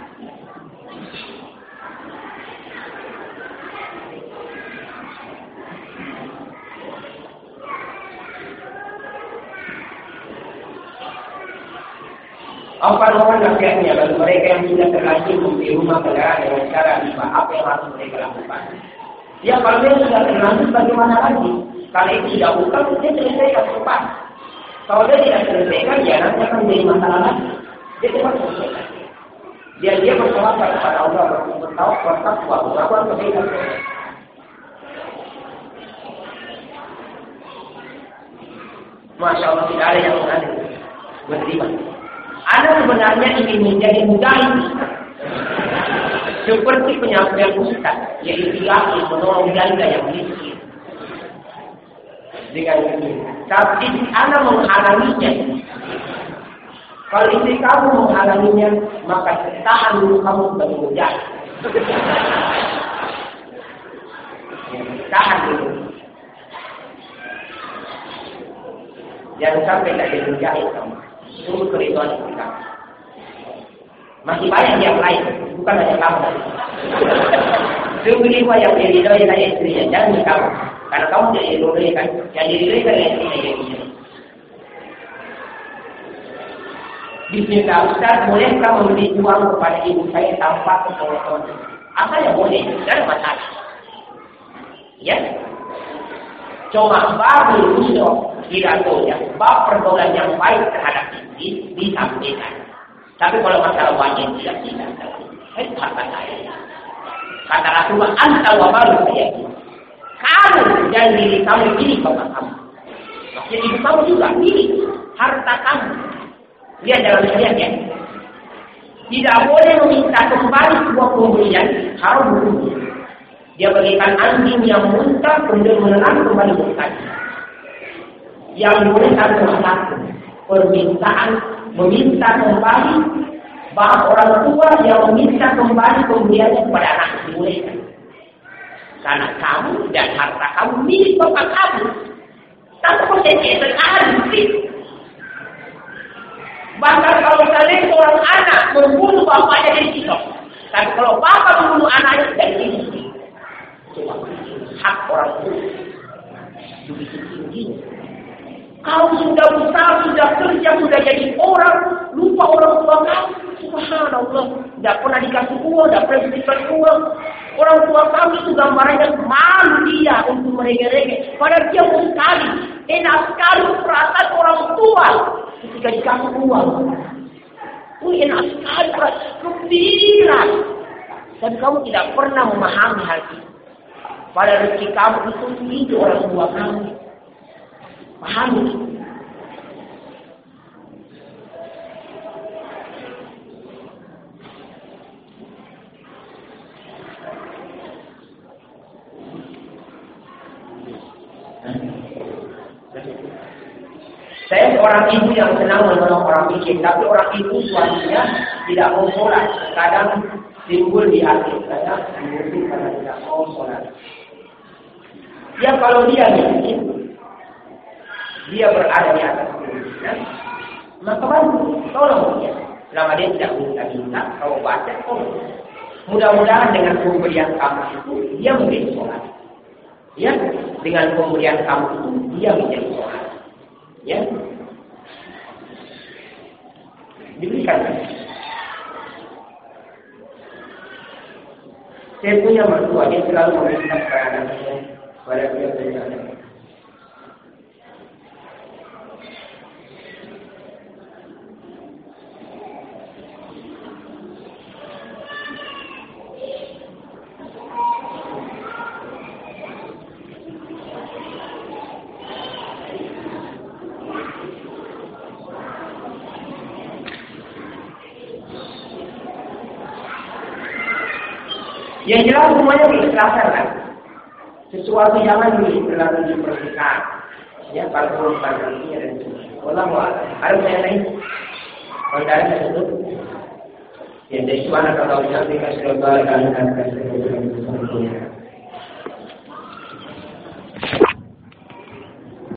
Speaker 1: Apa orang nasihatnya bagi mereka yang sudah terlanjur membeli rumah negara dengan cara riba? Apa yang harus mereka lakukan? Ya kalau dia sudah terlanjur bagaimana lagi? Kalau itu sudah bukan, dia selesaikan cepat. Kalau dia tidak selesaikan, ya nanti akan menjadi masalah lagi. Dia cepat selesaikan. Dia dia bertawakal kepada Allah, bertawakal bertakwa, bertakwa kebaikan. Masya Allah tidak ada yang mengalir beriman. Anda sebenarnya ingin menjadi mujahid seperti penyampaian Ustaz yaitu yakin menolong janda yang miskin dengan ini. Tapi Anda menghalanginya. Kalau istri kamu menghalanginya, maka tahan dulu kamu sebagai mujahid. Tahan dulu. Jangan sampai tak jadi kamu tunggu keriduan kita. Masih banyak yang lain, bukan hanya kamu. Tunggu lima yang diridhoi dari istrinya, jangan kamu. Karena kamu jadi diridhoi kan, yang diridhoi kan istrinya yang Bismillah Ustaz, bolehkah memberi uang kepada ibu saya tanpa keseluruhan? Apa yang boleh, tidak masalah. Ya, cuma baru usuk pidatonya, bab pergaulan yang baik terhadap istri disampaikan. Tapi kalau masalah wajib tidak tidak. Itu kata saya. Kata Rasulullah, anta wa baru saya. Kamu dan diri kamu ini bapak kamu. Maksudnya ibu kamu juga ini harta kamu. Lihat dalam syariatnya. Tidak boleh meminta kembali sebuah pemberian harus berhubung. Dia bagikan anjing yang muntah kemudian menelan kembali muntahnya yang boleh adalah permintaan meminta kembali bahwa orang tua yang meminta kembali pemberiannya kepada anak dibolehkan. Karena kamu dan harta kamu milik bapak kamu. Tanpa konsekuensi ada bahkan kalau kalian seorang anak membunuh bapaknya dari situ tapi kalau bapak membunuh anaknya dari hak orang tua begitu tingginya Kau sudah besar, sudah kerja, sudah jadi orang, lupa orang tua kamu. Subhanallah, tidak pernah dikasih uang, tidak pernah diberikan uang. Orang tua kamu itu gambarannya malu dia untuk merege-rege. Padahal dia sekali, enak sekali perasaan orang tua ketika dikasih uang. Itu enak sekali perasaan gembira. Dan kamu tidak pernah memahami hal itu pada rezeki kamu itu itu orang tua kamu. Paham? Saya orang ibu yang senang menolong orang miskin, tapi orang ibu suaminya tidak mau sholat. Kadang timbul di hati, kadang timbul karena tidak mau sholat. Ya kalau dia miskin, dia berada di atas kemiskinan, maka bantu, tolong dia. Selama dia tidak minta-minta, kalau baca, tolong. Mudah-mudahan dengan pemberian kamu itu, dia menjadi sholat. Ya, dengan pemberian kamu itu, dia menjadi sholat. Ya, diberikan. Saya punya mertua, dia selalu meminta kepada anaknya, pada dia berjalan. Yang jelas semuanya diikhlaskan kan. Sesuatu jangan berlaku di pernikahan. Ya, kalau perempuan nantinya dan Allah harus saya naik. Kalau dari itu, ya dari mana kalau nanti kasih lebar dan kasih